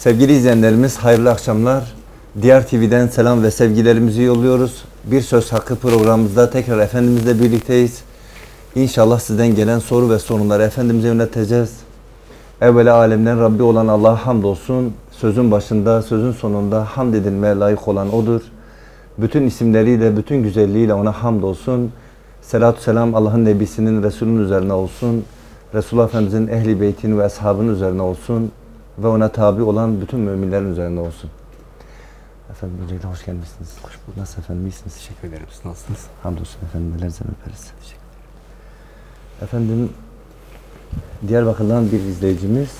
Sevgili izleyenlerimiz hayırlı akşamlar. Diğer TV'den selam ve sevgilerimizi yolluyoruz. Bir Söz Hakkı programımızda tekrar Efendimizle birlikteyiz. İnşallah sizden gelen soru ve sorunları Efendimiz'e yönelteceğiz. Evvela alemden Rabbi olan Allah'a hamdolsun. Sözün başında, sözün sonunda hamd edilmeye layık olan O'dur. Bütün isimleriyle, bütün güzelliğiyle O'na hamdolsun. Selatü selam Allah'ın Nebisinin, Resulünün üzerine olsun. Resulullah Efendimizin ehli beytinin ve ashabının üzerine olsun. Ve ona tabi olan bütün müminlerin üzerine olsun. Efendim öncelikle hoş gelmişsiniz. Hoş bulduk. Nasıl efendim iyisiniz? Teşekkür ederim. Siz nasılsınız? Hamdolsun efendim. Ellerinizden öperiz. Efendim Diyarbakır'dan bir izleyicimiz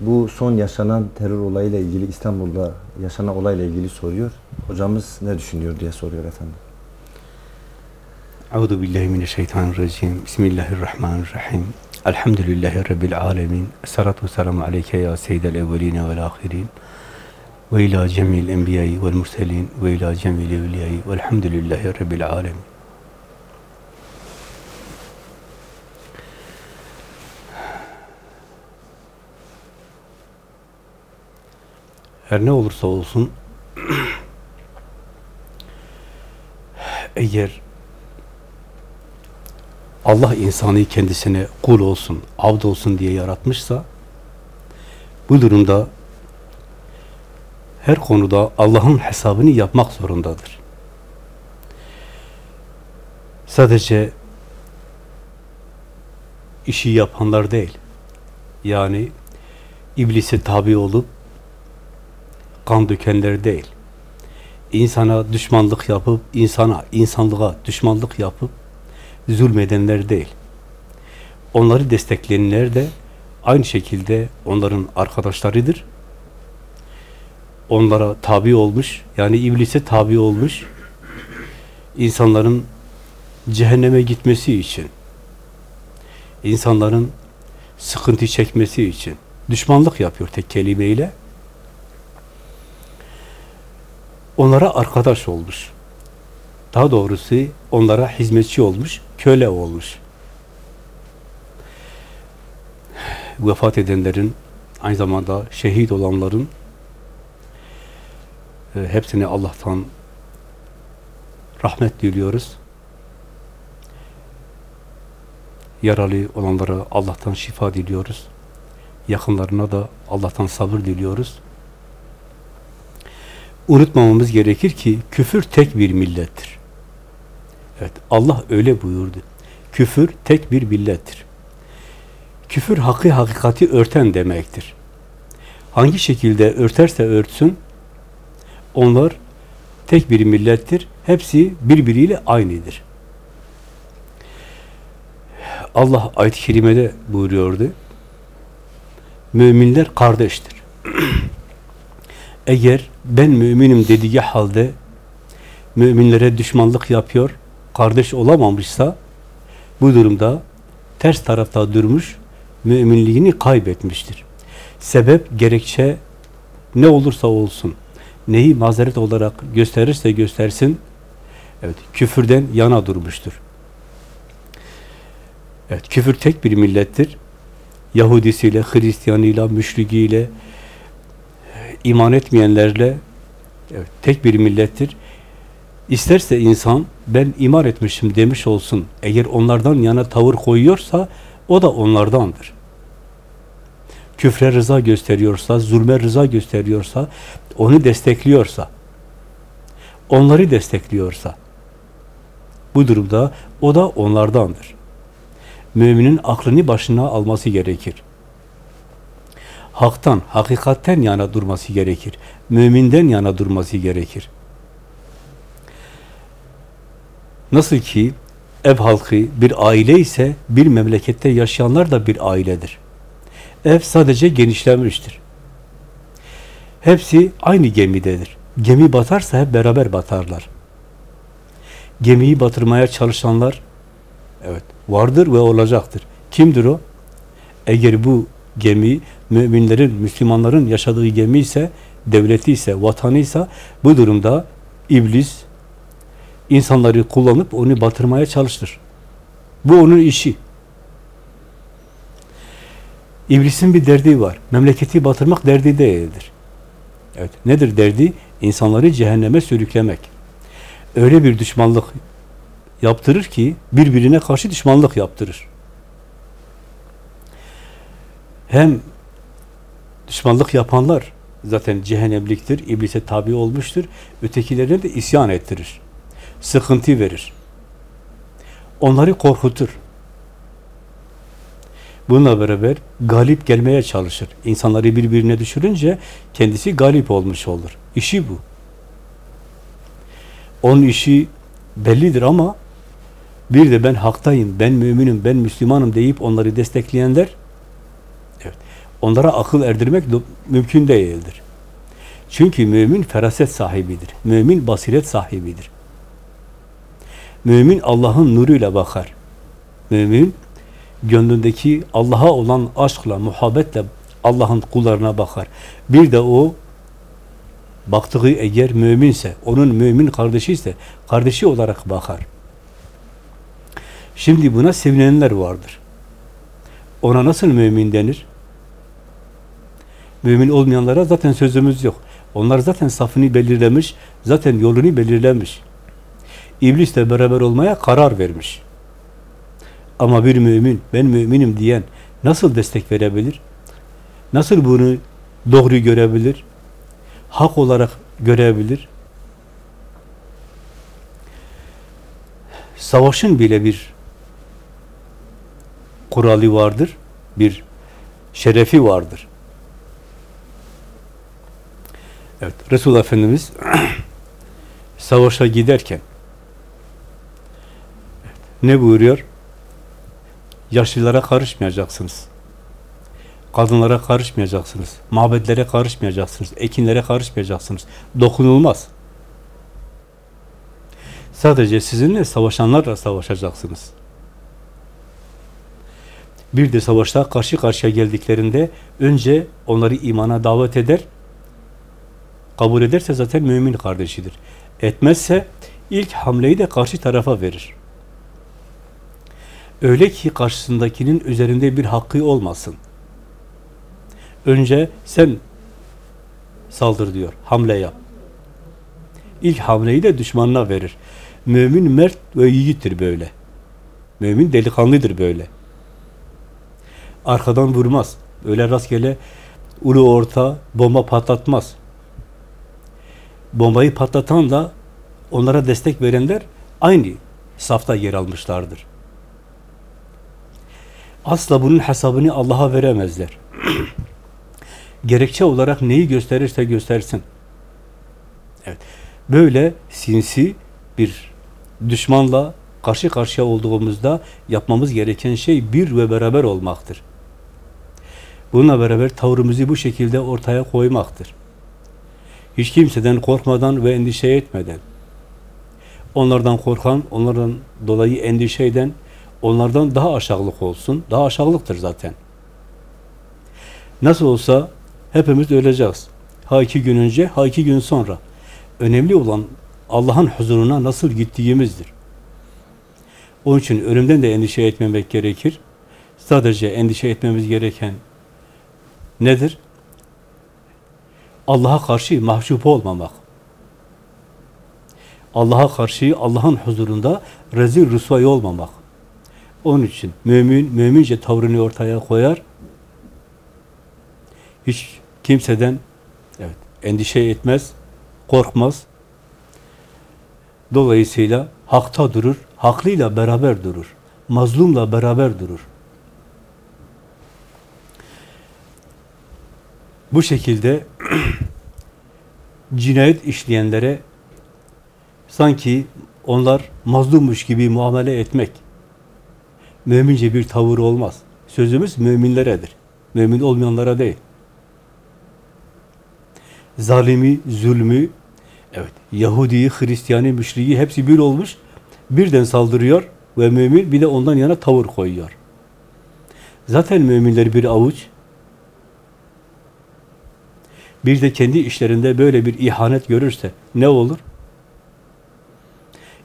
bu son yaşanan terör olayıyla ilgili İstanbul'da yaşanan olayla ilgili soruyor. Hocamız ne düşünüyor diye soruyor efendim. Euzu billahi mineşşeytanirracim. Bismillahirrahmanirrahim. الحمد لله رب العالمين الصلاة والسلام عليك يا سيد الأولين والآخرين وإلى جميع الأنبياء والمرسلين وإلى جميع الأولياء والحمد لله رب العالمين. Her ne olursa olsun eğer Allah insanı kendisine kul olsun, abd olsun diye yaratmışsa bu durumda her konuda Allah'ın hesabını yapmak zorundadır. Sadece işi yapanlar değil. Yani iblise tabi olup kan dökenler değil. İnsana düşmanlık yapıp, insana, insanlığa düşmanlık yapıp zulmedenler değil. Onları destekleyenler de aynı şekilde onların arkadaşlarıdır. Onlara tabi olmuş, yani iblise tabi olmuş, insanların cehenneme gitmesi için, insanların sıkıntı çekmesi için düşmanlık yapıyor tek kelimeyle. Onlara arkadaş olmuş. Daha doğrusu onlara hizmetçi olmuş, köle olmuş. Vefat edenlerin, aynı zamanda şehit olanların e, hepsine Allah'tan rahmet diliyoruz. Yaralı olanlara Allah'tan şifa diliyoruz. Yakınlarına da Allah'tan sabır diliyoruz. Unutmamamız gerekir ki küfür tek bir millettir. Evet, Allah öyle buyurdu. Küfür tek bir millettir. Küfür hakkı hakikati örten demektir. Hangi şekilde örterse örtsün, onlar tek bir millettir. Hepsi birbiriyle aynıdır. Allah ayet-i kerimede buyuruyordu. Müminler kardeştir. Eğer ben müminim dediği halde müminlere düşmanlık yapıyor, kardeş olamamışsa bu durumda ters tarafta durmuş, müminliğini kaybetmiştir. Sebep, gerekçe ne olursa olsun, neyi mazeret olarak gösterirse göstersin, evet, küfürden yana durmuştur. Evet, küfür tek bir millettir. Yahudisiyle, Hristiyanıyla, müşrikiyle, iman etmeyenlerle evet, tek bir millettir. İsterse insan ben iman etmişim demiş olsun. Eğer onlardan yana tavır koyuyorsa o da onlardandır. Küfre rıza gösteriyorsa, zulme rıza gösteriyorsa, onu destekliyorsa, onları destekliyorsa bu durumda o da onlardandır. Müminin aklını başına alması gerekir. Haktan, hakikatten yana durması gerekir. Müminden yana durması gerekir. Nasıl ki ev halkı bir aile ise bir memlekette yaşayanlar da bir ailedir. Ev sadece genişlemiştir. Hepsi aynı gemidedir. Gemi batarsa hep beraber batarlar. Gemiyi batırmaya çalışanlar evet vardır ve olacaktır. Kimdir o? Eğer bu gemi müminlerin, Müslümanların yaşadığı gemi ise, devleti ise, vatanı ise bu durumda iblis insanları kullanıp onu batırmaya çalıştır. Bu onun işi. İblisin bir derdi var. Memleketi batırmak derdi değildir. Evet, nedir derdi? İnsanları cehenneme sürüklemek. Öyle bir düşmanlık yaptırır ki birbirine karşı düşmanlık yaptırır. Hem düşmanlık yapanlar zaten cehennemliktir, iblise tabi olmuştur. Ötekilerine de isyan ettirir. Sıkıntı verir. Onları korkutur. Bununla beraber galip gelmeye çalışır. İnsanları birbirine düşürünce kendisi galip olmuş olur. İşi bu. Onun işi bellidir ama bir de ben haktayım, ben müminim, ben Müslümanım deyip onları destekleyenler evet, onlara akıl erdirmek mümkün değildir. Çünkü mümin feraset sahibidir. Mümin basiret sahibidir. Mümin Allah'ın nuruyla bakar. Mümin gönlündeki Allah'a olan aşkla, muhabbetle Allah'ın kullarına bakar. Bir de o baktığı eğer müminse, onun mümin kardeşi ise kardeşi olarak bakar. Şimdi buna sevinenler vardır. Ona nasıl mümin denir? Mümin olmayanlara zaten sözümüz yok. Onlar zaten safını belirlemiş, zaten yolunu belirlemiş. İblisle beraber olmaya karar vermiş. Ama bir mümin, ben müminim diyen nasıl destek verebilir? Nasıl bunu doğru görebilir? Hak olarak görebilir? Savaşın bile bir kuralı vardır, bir şerefi vardır. Evet, Resulullah Efendimiz savaşa giderken ne buyuruyor? Yaşlılara karışmayacaksınız. Kadınlara karışmayacaksınız. Mabetlere karışmayacaksınız. Ekinlere karışmayacaksınız. Dokunulmaz. Sadece sizinle savaşanlarla savaşacaksınız. Bir de savaşta karşı karşıya geldiklerinde önce onları imana davet eder. Kabul ederse zaten mümin kardeşidir. Etmezse ilk hamleyi de karşı tarafa verir. Öyle ki karşısındakinin üzerinde bir hakkı olmasın. Önce sen saldır diyor, hamle yap. İlk hamleyi de düşmanına verir. Mümin mert ve yiğittir böyle. Mümin delikanlıdır böyle. Arkadan vurmaz. Öyle rastgele ulu orta bomba patlatmaz. Bombayı patlatan da onlara destek verenler aynı safta yer almışlardır. Asla bunun hesabını Allah'a veremezler. Gerekçe olarak neyi gösterirse göstersin. Evet. Böyle sinsi bir düşmanla karşı karşıya olduğumuzda yapmamız gereken şey bir ve beraber olmaktır. Bununla beraber tavrımızı bu şekilde ortaya koymaktır. Hiç kimseden korkmadan ve endişe etmeden, onlardan korkan, onlardan dolayı endişe eden, onlardan daha aşağılık olsun. Daha aşağılıktır zaten. Nasıl olsa hepimiz öleceğiz. Ha iki gün önce, ha iki gün sonra. Önemli olan Allah'ın huzuruna nasıl gittiğimizdir. Onun için ölümden de endişe etmemek gerekir. Sadece endişe etmemiz gereken nedir? Allah'a karşı mahcup olmamak. Allah'a karşı Allah'ın huzurunda rezil rüsvay olmamak. Onun için mümin, mümince tavrını ortaya koyar. Hiç kimseden evet, endişe etmez, korkmaz. Dolayısıyla hakta durur, haklıyla beraber durur. Mazlumla beraber durur. Bu şekilde cinayet işleyenlere sanki onlar mazlummuş gibi muamele etmek mümince bir tavır olmaz. Sözümüz müminleredir. Mümin olmayanlara değil. Zalimi, zulmü, evet, Yahudi'yi, Hristiyan'ı, müşriği hepsi bir olmuş. Birden saldırıyor ve mümin bir de ondan yana tavır koyuyor. Zaten müminler bir avuç. Bir de kendi işlerinde böyle bir ihanet görürse ne olur?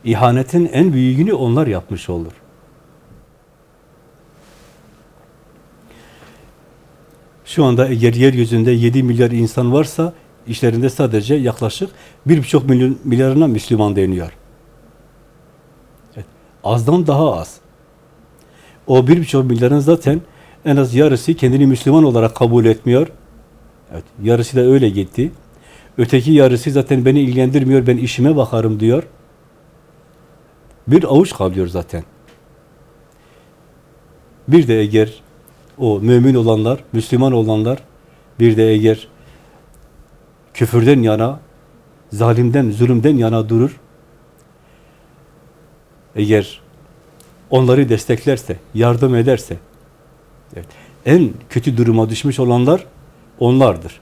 İhanetin en büyüğünü onlar yapmış olur. Şu anda eğer yeryüzünde 7 milyar insan varsa işlerinde sadece yaklaşık 1,5 milyon milyarına Müslüman deniyor. Evet, azdan daha az. O 1,5 milyarın zaten en az yarısı kendini Müslüman olarak kabul etmiyor. Evet, yarısı da öyle gitti. Öteki yarısı zaten beni ilgilendirmiyor, ben işime bakarım diyor. Bir avuç kalıyor zaten. Bir de eğer o mümin olanlar, Müslüman olanlar, bir de eğer küfürden yana, zalimden, zulümden yana durur, eğer onları desteklerse, yardım ederse, evet, en kötü duruma düşmüş olanlar onlardır.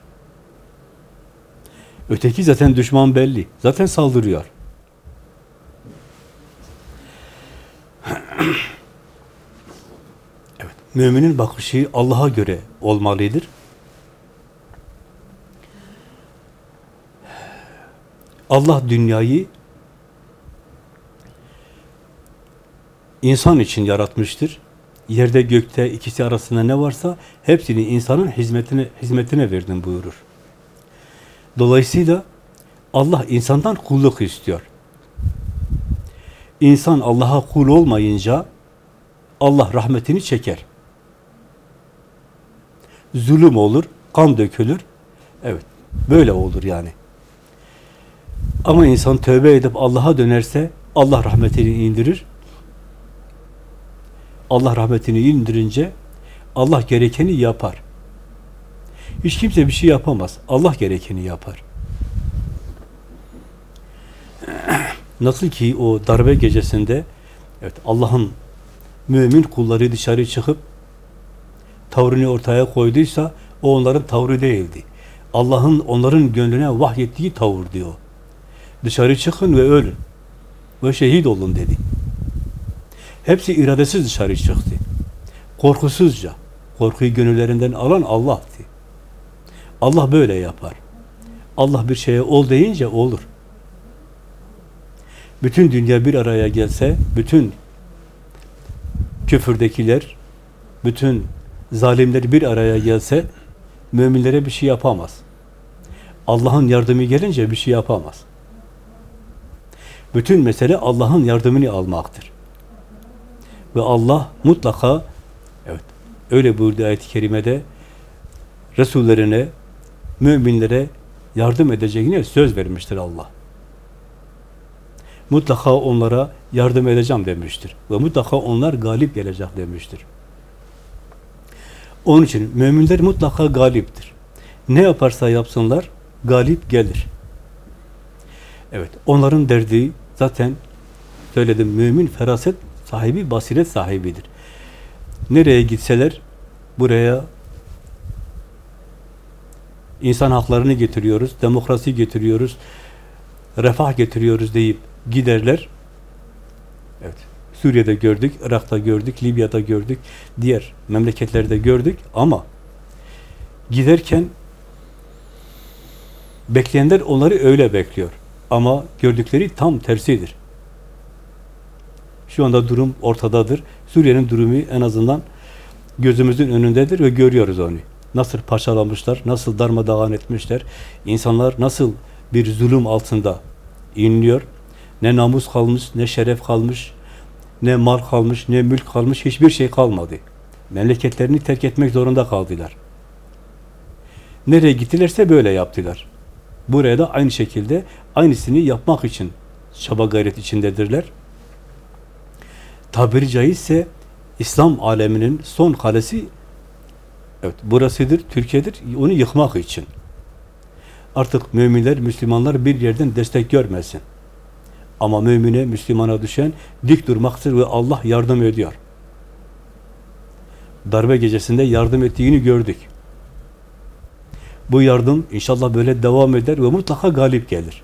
Öteki zaten düşman belli. Zaten saldırıyor. Evet, müminin bakışı Allah'a göre olmalıdır. Allah dünyayı insan için yaratmıştır. Yerde gökte ikisi arasında ne varsa hepsini insanın hizmetine hizmetine verdim buyurur. Dolayısıyla Allah insandan kulluk istiyor. İnsan Allah'a kul olmayınca Allah rahmetini çeker. Zulüm olur, kan dökülür. Evet, böyle olur yani. Ama insan tövbe edip Allah'a dönerse Allah rahmetini indirir. Allah rahmetini indirince Allah gerekeni yapar. Hiç kimse bir şey yapamaz. Allah gerekeni yapar. Nasıl ki o darbe gecesinde evet Allah'ın mümin kulları dışarı çıkıp tavrını ortaya koyduysa o onların tavrı değildi. Allah'ın onların gönlüne vahyettiği tavır diyor. Dışarı çıkın ve ölün. Ve şehit olun dedi. Hepsi iradesiz dışarı çıktı. Korkusuzca. Korkuyu gönüllerinden alan Allah'tı. Allah böyle yapar. Allah bir şeye ol deyince olur. Bütün dünya bir araya gelse, bütün küfürdekiler, bütün zalimler bir araya gelse, müminlere bir şey yapamaz. Allah'ın yardımı gelince bir şey yapamaz. Bütün mesele Allah'ın yardımını almaktır. Ve Allah mutlaka evet öyle buyurdu ayet-i kerimede Resullerine, müminlere yardım edeceğine söz vermiştir Allah. Mutlaka onlara yardım edeceğim demiştir. Ve mutlaka onlar galip gelecek demiştir. Onun için müminler mutlaka galiptir. Ne yaparsa yapsınlar galip gelir. Evet, onların derdi zaten söyledim mümin feraset sahibi, basiret sahibidir. Nereye gitseler buraya insan haklarını getiriyoruz, demokrasi getiriyoruz, refah getiriyoruz deyip giderler. Evet. Suriye'de gördük, Irak'ta gördük, Libya'da gördük, diğer memleketlerde gördük ama giderken bekleyenler onları öyle bekliyor. Ama gördükleri tam tersidir. Şu anda durum ortadadır. Suriye'nin durumu en azından gözümüzün önündedir ve görüyoruz onu. Nasıl parçalamışlar, nasıl darmadağın etmişler, insanlar nasıl bir zulüm altında inliyor. Ne namus kalmış, ne şeref kalmış, ne mal kalmış, ne mülk kalmış, hiçbir şey kalmadı. Memleketlerini terk etmek zorunda kaldılar. Nereye gittilerse böyle yaptılar. Buraya da aynı şekilde aynısını yapmak için çaba gayret içindedirler. Tabiri caizse İslam aleminin son kalesi evet burasıdır, Türkiye'dir. Onu yıkmak için. Artık müminler, Müslümanlar bir yerden destek görmesin. Ama mümine, Müslümana düşen dik durmaktır ve Allah yardım ediyor. Darbe gecesinde yardım ettiğini gördük. Bu yardım inşallah böyle devam eder ve mutlaka galip gelir.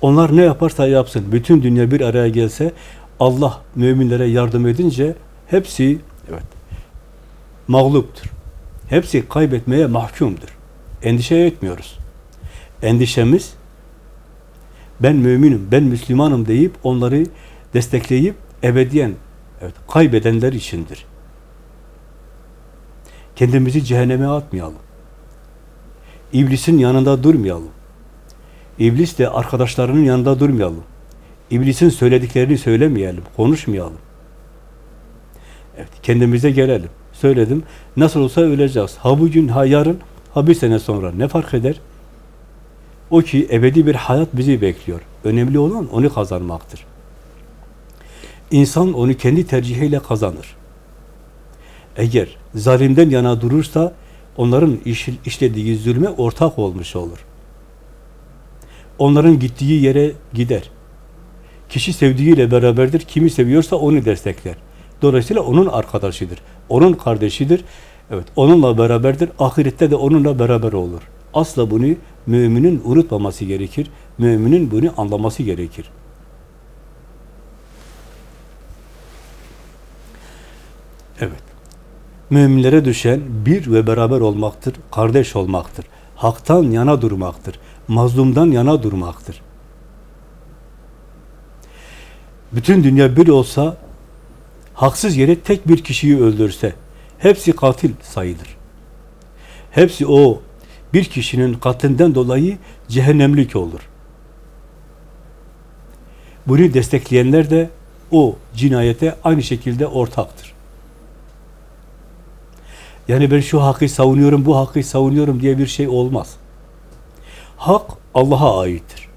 Onlar ne yaparsa yapsın, bütün dünya bir araya gelse, Allah müminlere yardım edince hepsi evet mağluptur. Hepsi kaybetmeye mahkumdur. Endişe etmiyoruz. Endişemiz ben müminim, ben Müslümanım deyip onları destekleyip ebediyen evet, kaybedenler içindir. Kendimizi cehenneme atmayalım. İblisin yanında durmayalım. İblis de arkadaşlarının yanında durmayalım. İblisin söylediklerini söylemeyelim, konuşmayalım. Evet, kendimize gelelim. Söyledim, nasıl olsa öleceğiz. Ha bugün, ha yarın, ha bir sene sonra ne fark eder? O ki ebedi bir hayat bizi bekliyor. Önemli olan onu kazanmaktır. İnsan onu kendi tercihiyle kazanır. Eğer zalimden yana durursa onların iş, işlediği zulme ortak olmuş olur. Onların gittiği yere gider. Kişi sevdiğiyle beraberdir. Kimi seviyorsa onu destekler. Dolayısıyla onun arkadaşıdır. Onun kardeşidir. Evet, onunla beraberdir. Ahirette de onunla beraber olur. Asla bunu müminin unutmaması gerekir. Müminin bunu anlaması gerekir. Evet. Müminlere düşen bir ve beraber olmaktır, kardeş olmaktır. Haktan yana durmaktır, mazlumdan yana durmaktır. Bütün dünya bir olsa, haksız yere tek bir kişiyi öldürse, hepsi katil sayılır. Hepsi o bir kişinin katlinden dolayı cehennemlik olur. Bunu destekleyenler de o cinayete aynı şekilde ortaktır. Yani ben şu hakkı savunuyorum, bu hakkı savunuyorum diye bir şey olmaz. Hak Allah'a aittir.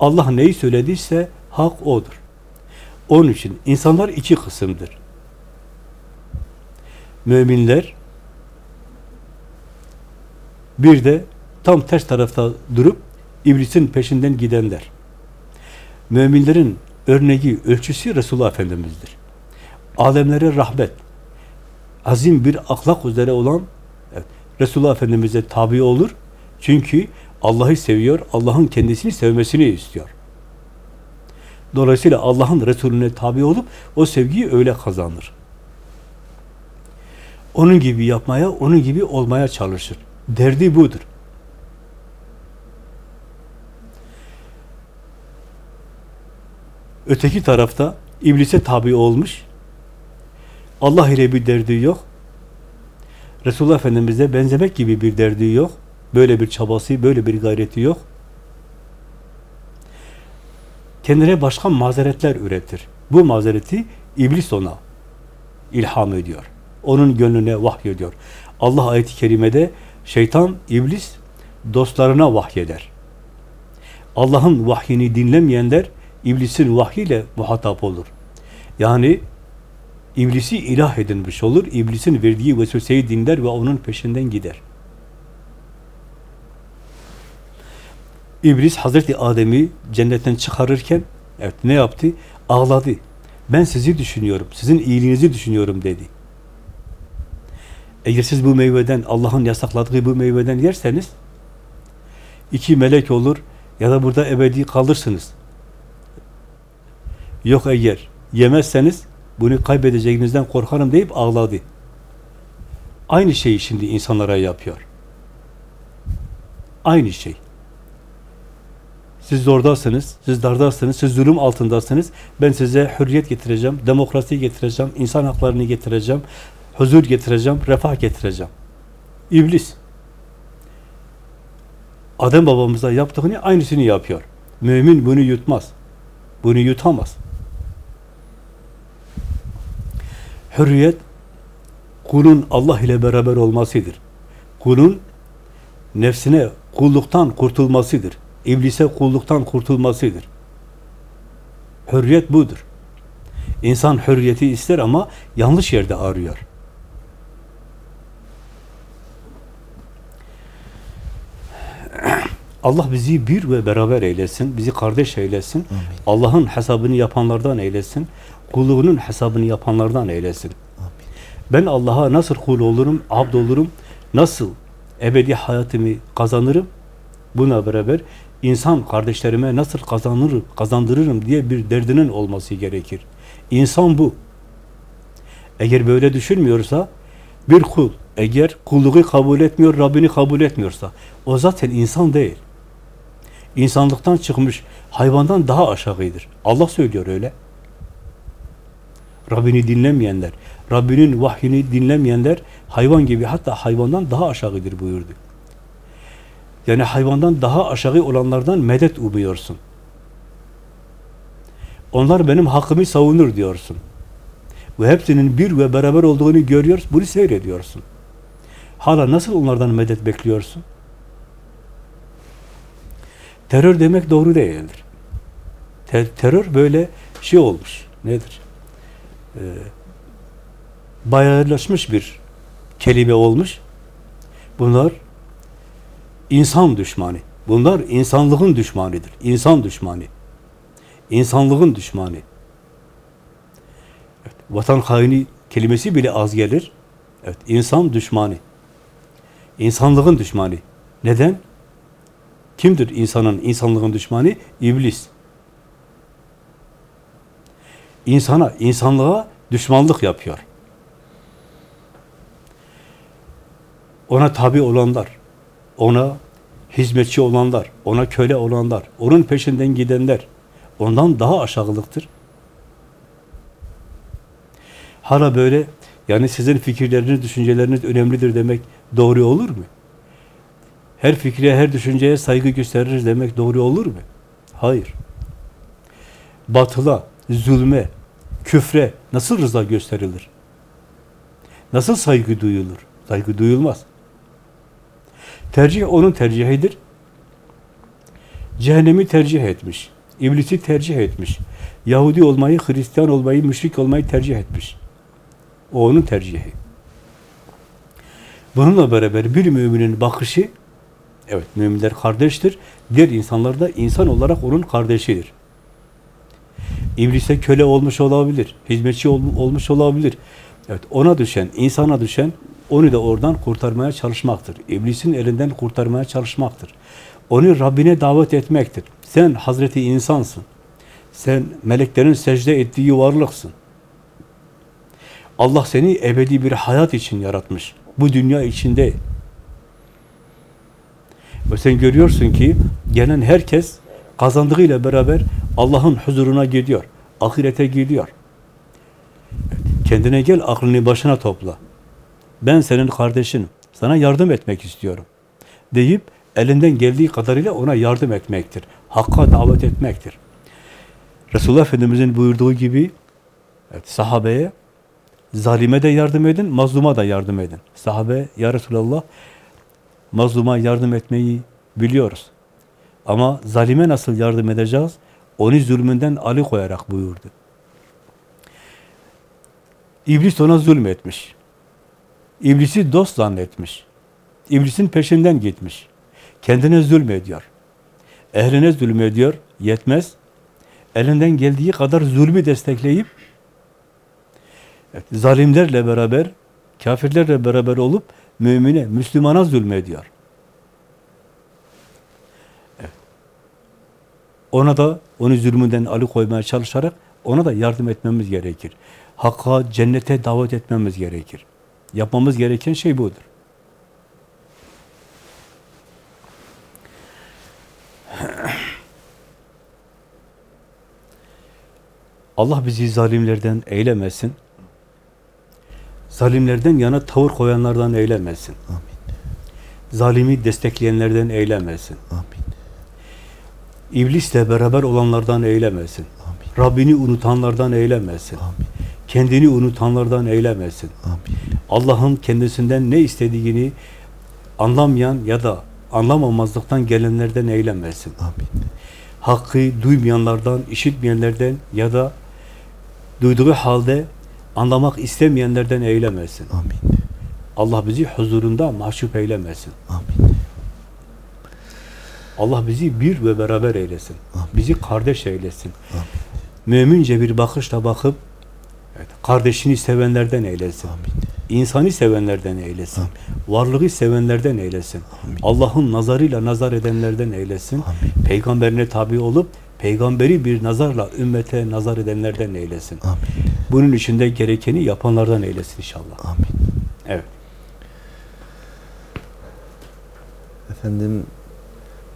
Allah neyi söylediyse hak odur. Onun için insanlar iki kısımdır. Müminler bir de tam ters tarafta durup iblisin peşinden gidenler. Müminlerin örneği, ölçüsü Resulullah Efendimiz'dir. Alemlere rahmet, azim bir ahlak üzere olan evet, Resulullah Efendimiz'e tabi olur. Çünkü Allah'ı seviyor, Allah'ın kendisini sevmesini istiyor. Dolayısıyla Allah'ın Resulüne tabi olup o sevgiyi öyle kazanır. Onun gibi yapmaya, onun gibi olmaya çalışır. Derdi budur. Öteki tarafta iblise tabi olmuş, Allah ile bir derdi yok. Resulullah Efendimiz'e benzemek gibi bir derdi yok. Böyle bir çabası, böyle bir gayreti yok. Kendine başka mazeretler üretir. Bu mazereti iblis ona ilham ediyor. Onun gönlüne vahyediyor. Allah ayeti kerimede şeytan, iblis dostlarına vahyeder. Allah'ın vahyini dinlemeyenler iblisin vahyiyle muhatap olur. Yani İblisi ilah edinmiş olur. İblisin verdiği vesveseyi dinler ve onun peşinden gider. İblis Hazreti Adem'i cennetten çıkarırken evet ne yaptı? Ağladı. Ben sizi düşünüyorum. Sizin iyiliğinizi düşünüyorum dedi. Eğer siz bu meyveden, Allah'ın yasakladığı bu meyveden yerseniz iki melek olur ya da burada ebedi kalırsınız. Yok eğer yemezseniz bunu kaybedeceğinizden korkarım deyip ağladı. Aynı şeyi şimdi insanlara yapıyor. Aynı şey. Siz zordasınız, siz dardasınız, siz zulüm altındasınız. Ben size hürriyet getireceğim, demokrasi getireceğim, insan haklarını getireceğim, huzur getireceğim, refah getireceğim. İblis. Adem babamıza yaptığını aynısını yapıyor. Mümin bunu yutmaz. Bunu yutamaz. Hürriyet, kulun Allah ile beraber olmasıdır. Kulun nefsine kulluktan kurtulmasıdır. İblise kulluktan kurtulmasıdır. Hürriyet budur. İnsan hürriyeti ister ama yanlış yerde arıyor. Allah bizi bir ve beraber eylesin, bizi kardeş eylesin, Allah'ın hesabını yapanlardan eylesin, kulluğunun hesabını yapanlardan eylesin. Amin. Ben Allah'a nasıl kul olurum, abd olurum, nasıl ebedi hayatımı kazanırım, buna beraber insan kardeşlerime nasıl kazanırım, kazandırırım diye bir derdinin olması gerekir. İnsan bu. Eğer böyle düşünmüyorsa, bir kul, eğer kulluğu kabul etmiyor, Rabbini kabul etmiyorsa, o zaten insan değil. İnsanlıktan çıkmış, hayvandan daha aşağıdır. Allah söylüyor öyle. Rabbini dinlemeyenler, Rabbinin vahyini dinlemeyenler hayvan gibi hatta hayvandan daha aşağıdır buyurdu. Yani hayvandan daha aşağı olanlardan medet umuyorsun. Onlar benim hakkımı savunur diyorsun. Ve hepsinin bir ve beraber olduğunu görüyoruz, bunu seyrediyorsun. Hala nasıl onlardan medet bekliyorsun? Terör demek doğru değildir. Ter- terör böyle şey olmuş. Nedir? Ee, bayağılaşmış bir kelime olmuş. Bunlar insan düşmanı. Bunlar insanlığın düşmanıdır. İnsan düşmanı. İnsanlığın düşmanı. Evet, vatan haini kelimesi bile az gelir. Evet, insan düşmanı. İnsanlığın düşmanı. Neden? Kimdir insanın, insanlığın düşmanı? İblis. İnsana, insanlığa düşmanlık yapıyor. Ona tabi olanlar, ona hizmetçi olanlar, ona köle olanlar, onun peşinden gidenler, ondan daha aşağılıktır. Hala böyle, yani sizin fikirleriniz, düşünceleriniz önemlidir demek doğru olur mu? Her fikre, her düşünceye saygı gösteririz demek doğru olur mu? Hayır. Batıla, zulme, küfre nasıl rıza gösterilir? Nasıl saygı duyulur? Saygı duyulmaz. Tercih onun tercihidir. Cehennemi tercih etmiş. İblisi tercih etmiş. Yahudi olmayı, Hristiyan olmayı, müşrik olmayı tercih etmiş. O onun tercihi. Bununla beraber bir müminin bakışı, evet müminler kardeştir, diğer insanlar da insan olarak onun kardeşidir. İblise köle olmuş olabilir, hizmetçi ol, olmuş olabilir. Evet, ona düşen, insana düşen, onu da oradan kurtarmaya çalışmaktır. İblisin elinden kurtarmaya çalışmaktır. Onu Rabbine davet etmektir. Sen Hazreti insansın. Sen meleklerin secde ettiği varlıksın. Allah seni ebedi bir hayat için yaratmış. Bu dünya içinde. Ve sen görüyorsun ki gelen herkes kazandığıyla beraber Allah'ın huzuruna gidiyor. Ahirete gidiyor. Kendine gel, aklını başına topla. Ben senin kardeşinim. Sana yardım etmek istiyorum. Deyip elinden geldiği kadarıyla ona yardım etmektir. Hakka davet etmektir. Resulullah Efendimiz'in buyurduğu gibi evet, sahabeye zalime de yardım edin, mazluma da yardım edin. Sahabe, ya Resulallah mazluma yardım etmeyi biliyoruz. Ama zalime nasıl yardım edeceğiz? Onu zulmünden alıkoyarak buyurdu. İblis ona zulmetmiş. İblisi dost zannetmiş. İblisin peşinden gitmiş. Kendine zulmediyor. Ehline zulmediyor, yetmez. Elinden geldiği kadar zulmü destekleyip evet, zalimlerle beraber, kafirlerle beraber olup mümine, Müslümana zulmediyor. Evet. Ona da onu zulmünden alıkoymaya çalışarak ona da yardım etmemiz gerekir. Hakka, cennete davet etmemiz gerekir. Yapmamız gereken şey budur. Allah bizi zalimlerden eylemesin. Zalimlerden yana tavır koyanlardan eylemesin. Amin. Zalimi destekleyenlerden eylemesin. Amin. İblisle beraber olanlardan eylemesin. Amin. Rabbini unutanlardan eylemesin. Amin. Kendini unutanlardan eylemesin. Amin. Allah'ın kendisinden ne istediğini anlamayan ya da anlamamazlıktan gelenlerden eylemesin. Amin. Hakkı duymayanlardan, işitmeyenlerden ya da duyduğu halde anlamak istemeyenlerden eylemesin. Amin. Allah bizi huzurunda mahcup eylemesin. Amin. Allah bizi bir ve beraber eylesin. Amin. Bizi kardeş eylesin. Amin. Mümince bir bakışla bakıp evet, kardeşini sevenlerden eylesin. Amin. İnsanı sevenlerden eylesin. Amin. Varlığı sevenlerden eylesin. Allah'ın nazarıyla nazar edenlerden eylesin. Amin. Peygamberine tabi olup peygamberi bir nazarla ümmete nazar edenlerden eylesin. Amin. Bunun içinde gerekeni yapanlardan eylesin inşallah. Amin. Evet. Efendim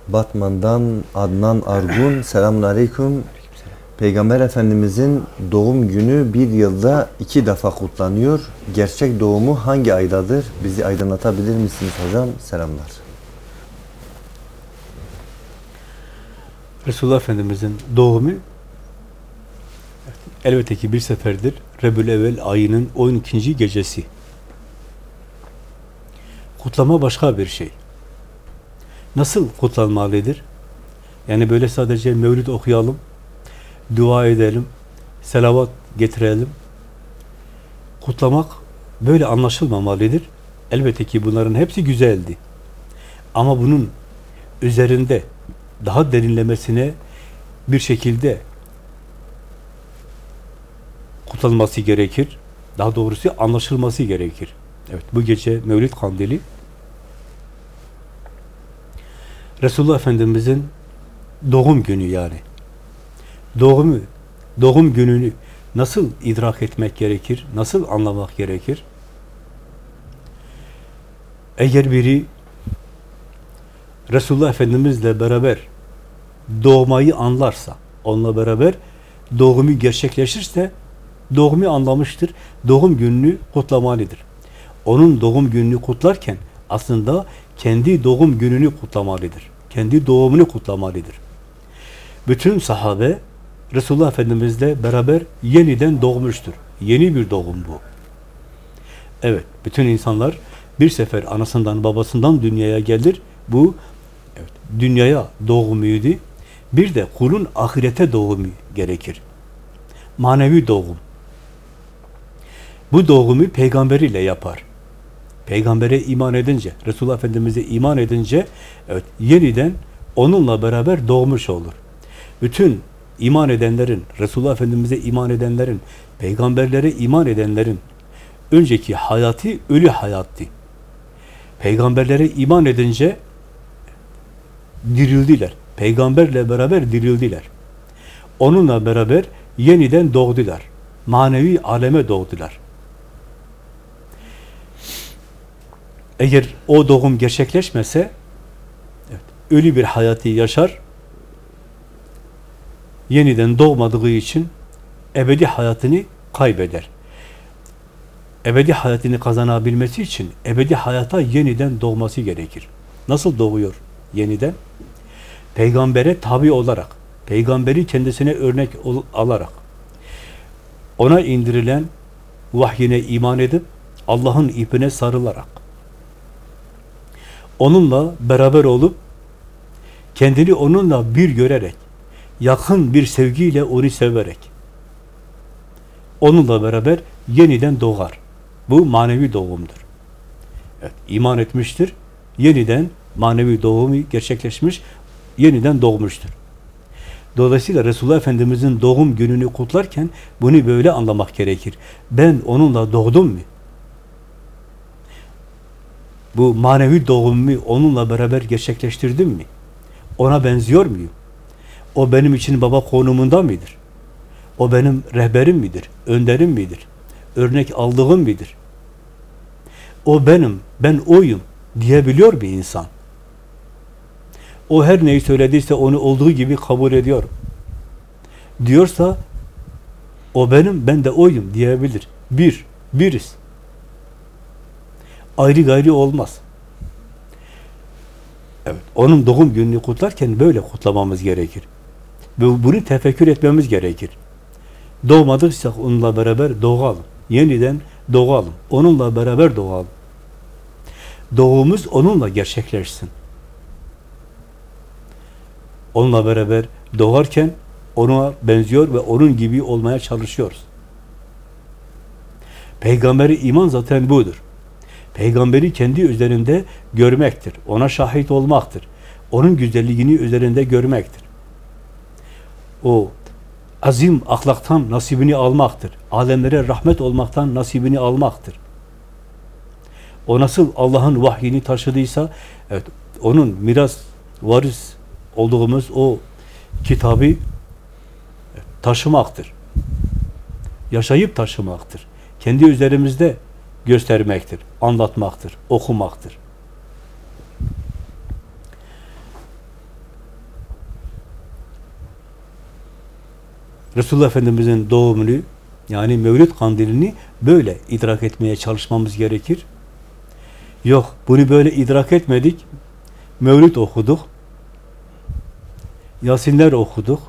Batman'dan Adnan Argun selamun aleyküm. Peygamber Efendimizin doğum günü bir yılda iki defa kutlanıyor. Gerçek doğumu hangi aydadır? Bizi aydınlatabilir misiniz hocam? Selamlar. Resulullah Efendimiz'in doğumu elbette ki bir seferdir. Rebül Evvel ayının 12. gecesi. Kutlama başka bir şey. Nasıl kutlanmalıdır? Yani böyle sadece mevlid okuyalım, dua edelim, selavat getirelim. Kutlamak böyle anlaşılmamalıdır. Elbette ki bunların hepsi güzeldi. Ama bunun üzerinde daha derinlemesine bir şekilde kutlanması gerekir. Daha doğrusu anlaşılması gerekir. Evet, bu gece Mevlid Kandili Resulullah Efendimizin doğum günü yani. Doğumu, doğum gününü nasıl idrak etmek gerekir? Nasıl anlamak gerekir? Eğer biri Resulullah Efendimizle beraber doğmayı anlarsa, onunla beraber doğumu gerçekleşirse doğumu anlamıştır. Doğum gününü kutlamalıdır. Onun doğum gününü kutlarken aslında kendi doğum gününü kutlamalıdır. Kendi doğumunu kutlamalıdır. Bütün sahabe Resulullah Efendimizle beraber yeniden doğmuştur. Yeni bir doğum bu. Evet, bütün insanlar bir sefer anasından babasından dünyaya gelir. Bu evet, dünyaya doğumuydu. Bir de kulun ahirete doğumu gerekir. Manevi doğum. Bu doğumu peygamberiyle yapar. Peygambere iman edince, Resulullah Efendimiz'e iman edince evet, yeniden onunla beraber doğmuş olur. Bütün iman edenlerin, Resulullah Efendimiz'e iman edenlerin, peygamberlere iman edenlerin önceki hayatı ölü hayattı. Peygamberlere iman edince dirildiler. Peygamberle beraber dirildiler. Onunla beraber yeniden doğdular. Manevi aleme doğdular. Eğer o doğum gerçekleşmese evet, ölü bir hayatı yaşar, yeniden doğmadığı için ebedi hayatını kaybeder. Ebedi hayatını kazanabilmesi için ebedi hayata yeniden doğması gerekir. Nasıl doğuyor yeniden? Peygambere tabi olarak, peygamberi kendisine örnek alarak, ona indirilen vahyine iman edip, Allah'ın ipine sarılarak, onunla beraber olup, kendini onunla bir görerek, yakın bir sevgiyle onu severek, onunla beraber yeniden doğar. Bu manevi doğumdur. Evet, iman etmiştir, yeniden manevi doğumu gerçekleşmiş, yeniden doğmuştur. Dolayısıyla Resulullah Efendimiz'in doğum gününü kutlarken bunu böyle anlamak gerekir. Ben onunla doğdum mu? Bu manevi doğumumu onunla beraber gerçekleştirdim mi? Ona benziyor muyum? O benim için baba konumunda mıdır? O benim rehberim midir? Önderim midir? Örnek aldığım midir? O benim, ben oyum diyebiliyor bir insan. O her neyi söylediyse onu olduğu gibi kabul ediyorum. Diyorsa o benim, ben de oyum diyebilir. Bir, biriz. Ayrı gayrı olmaz. Evet, onun doğum gününü kutlarken böyle kutlamamız gerekir. Bunu tefekkür etmemiz gerekir. Doğmadıksak onunla beraber doğalım. Yeniden doğalım. Onunla beraber doğalım. Doğumuz onunla gerçekleşsin. Onunla beraber doğarken ona benziyor ve onun gibi olmaya çalışıyoruz. Peygamberi iman zaten budur. Peygamberi kendi üzerinde görmektir. Ona şahit olmaktır. Onun güzelliğini üzerinde görmektir. O azim ahlaktan nasibini almaktır. Alemlere rahmet olmaktan nasibini almaktır. O nasıl Allah'ın vahyini taşıdıysa, evet, onun miras, varis olduğumuz o kitabı taşımaktır. Yaşayıp taşımaktır. Kendi üzerimizde göstermektir, anlatmaktır, okumaktır. Resulullah Efendimiz'in doğumunu yani Mevlid kandilini böyle idrak etmeye çalışmamız gerekir. Yok, bunu böyle idrak etmedik. Mevlid okuduk. Yasinler okuduk.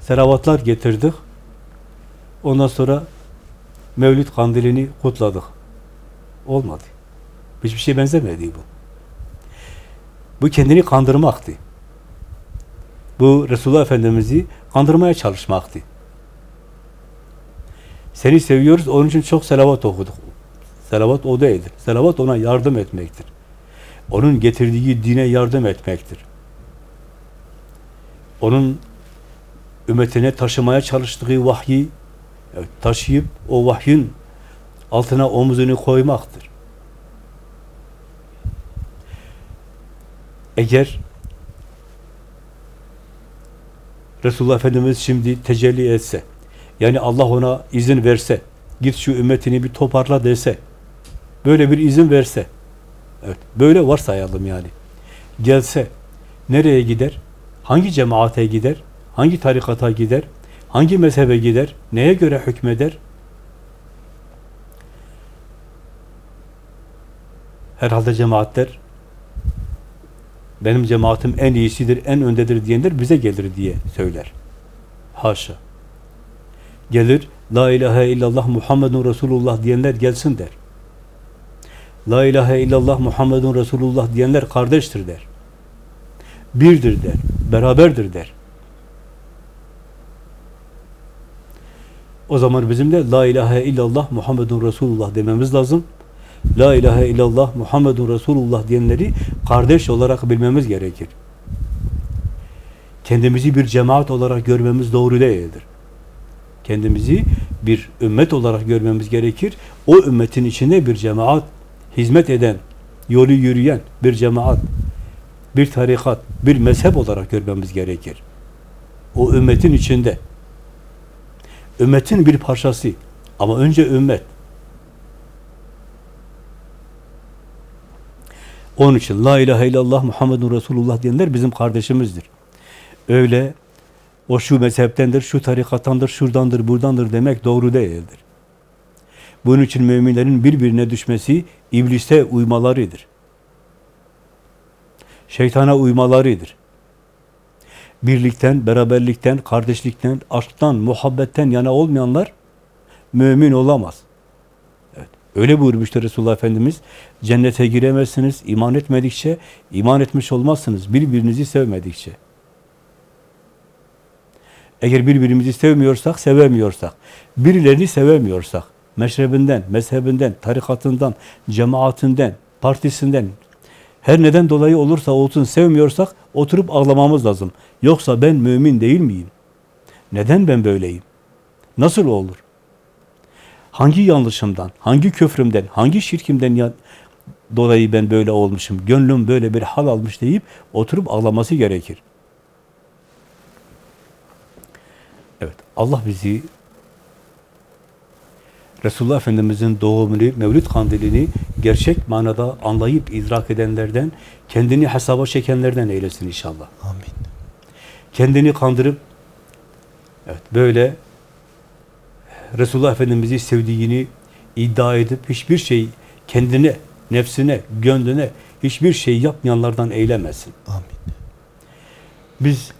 Selavatlar getirdik. Ondan sonra Mevlid kandilini kutladık. Olmadı. Hiçbir şey benzemedi bu. Bu kendini kandırmaktı. Bu Resulullah Efendimiz'i kandırmaya çalışmaktı. Seni seviyoruz, onun için çok selavat okuduk. Selavat o değildir. Selavat ona yardım etmektir. Onun getirdiği dine yardım etmektir. Onun ümmetine taşımaya çalıştığı vahyi evet, taşıyıp o vahyin altına omuzunu koymaktır. Eğer Resulullah Efendimiz şimdi tecelli etse, yani Allah ona izin verse, git şu ümmetini bir toparla dese, böyle bir izin verse, evet, böyle varsayalım yani, gelse, nereye gider, hangi cemaate gider, hangi tarikata gider, hangi mezhebe gider, neye göre hükmeder? Herhalde cemaatler, benim cemaatim en iyisidir, en öndedir diyenler bize gelir diye söyler. Haşa. Gelir, La ilahe illallah Muhammedun Resulullah diyenler gelsin der. La ilahe illallah Muhammedun Resulullah diyenler kardeştir der. Birdir der, beraberdir der. O zaman bizim de La ilahe illallah Muhammedun Resulullah dememiz lazım. La ilahe illallah Muhammedun Resulullah diyenleri kardeş olarak bilmemiz gerekir. Kendimizi bir cemaat olarak görmemiz doğru değildir. Kendimizi bir ümmet olarak görmemiz gerekir. O ümmetin içinde bir cemaat, hizmet eden, yolu yürüyen bir cemaat, bir tarikat, bir mezhep olarak görmemiz gerekir. O ümmetin içinde. Ümmetin bir parçası. Ama önce ümmet. Onun için La ilahe illallah Muhammedun Resulullah diyenler bizim kardeşimizdir. Öyle o şu mezheptendir, şu tarikattandır, şuradandır, buradandır demek doğru değildir. Bunun için müminlerin birbirine düşmesi iblise uymalarıdır. Şeytana uymalarıdır. Birlikten, beraberlikten, kardeşlikten, aşktan, muhabbetten yana olmayanlar mümin olamaz. Evet. Öyle buyurmuştur Resulullah Efendimiz. Cennete giremezsiniz iman etmedikçe, iman etmiş olmazsınız birbirinizi sevmedikçe. Eğer birbirimizi sevmiyorsak, sevemiyorsak, birilerini sevemiyorsak, meşrebinden, mezhebinden, tarikatından, cemaatinden, partisinden, her neden dolayı olursa olsun sevmiyorsak, oturup ağlamamız lazım. Yoksa ben mümin değil miyim? Neden ben böyleyim? Nasıl olur? Hangi yanlışımdan, hangi köfrümden, hangi şirkimden dolayı ben böyle olmuşum, gönlüm böyle bir hal almış deyip oturup ağlaması gerekir. Evet, Allah bizi Resulullah Efendimiz'in doğumunu, Mevlid kandilini gerçek manada anlayıp idrak edenlerden, kendini hesaba çekenlerden eylesin inşallah. Amin. Kendini kandırıp evet böyle Resulullah Efendimiz'i sevdiğini iddia edip hiçbir şey kendine, nefsine, gönlüne hiçbir şey yapmayanlardan eylemesin. Amin. Biz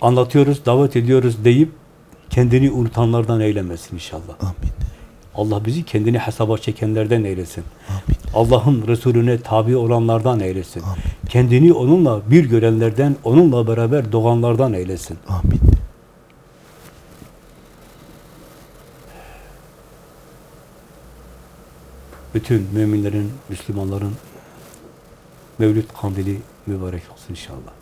anlatıyoruz, davet ediyoruz deyip kendini unutanlardan eylemesin inşallah. Amin. Allah bizi kendini hesaba çekenlerden eylesin. Allah'ın Resulüne tabi olanlardan eylesin. Amin. Kendini onunla bir görenlerden, onunla beraber doğanlardan eylesin. Amin. Bütün müminlerin, Müslümanların Mevlüt kandili mübarek olsun inşallah.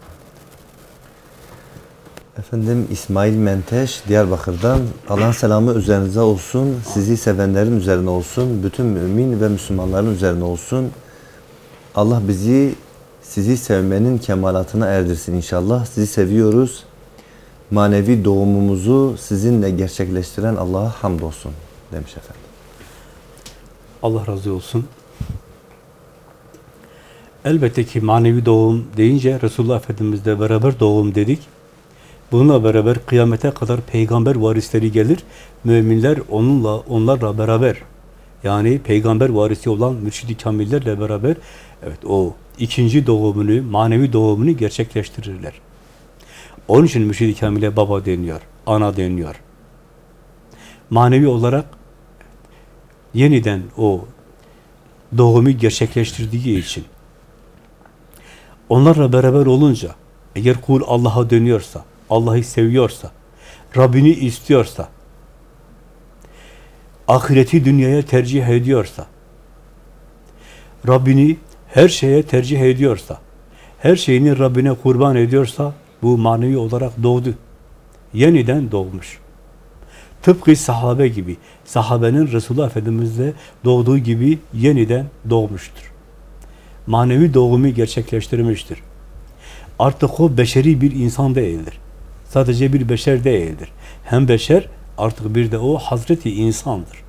Efendim İsmail Menteş Diyarbakır'dan Allah'ın selamı üzerinize olsun. Sizi sevenlerin üzerine olsun. Bütün mümin ve Müslümanların üzerine olsun. Allah bizi sizi sevmenin kemalatına erdirsin inşallah. Sizi seviyoruz. Manevi doğumumuzu sizinle gerçekleştiren Allah'a hamdolsun demiş efendim. Allah razı olsun. Elbette ki manevi doğum deyince Resulullah Efendimizle beraber doğum dedik. Bununla beraber kıyamete kadar peygamber varisleri gelir. Müminler onunla onlarla beraber yani peygamber varisi olan mürşid-i kamillerle beraber evet o ikinci doğumunu, manevi doğumunu gerçekleştirirler. Onun için mürşid-i kamile baba deniyor, ana deniyor. Manevi olarak yeniden o doğumu gerçekleştirdiği için onlarla beraber olunca eğer kul Allah'a dönüyorsa, Allah'ı seviyorsa, Rabbini istiyorsa, ahireti dünyaya tercih ediyorsa, Rabbini her şeye tercih ediyorsa, her şeyini Rabbine kurban ediyorsa, bu manevi olarak doğdu. Yeniden doğmuş. Tıpkı sahabe gibi, sahabenin Resulullah Efendimiz'de doğduğu gibi yeniden doğmuştur. Manevi doğumu gerçekleştirmiştir. Artık o beşeri bir insan değildir. Sadece bir beşer değildir. Hem beşer, artık bir de o Hazreti insandır.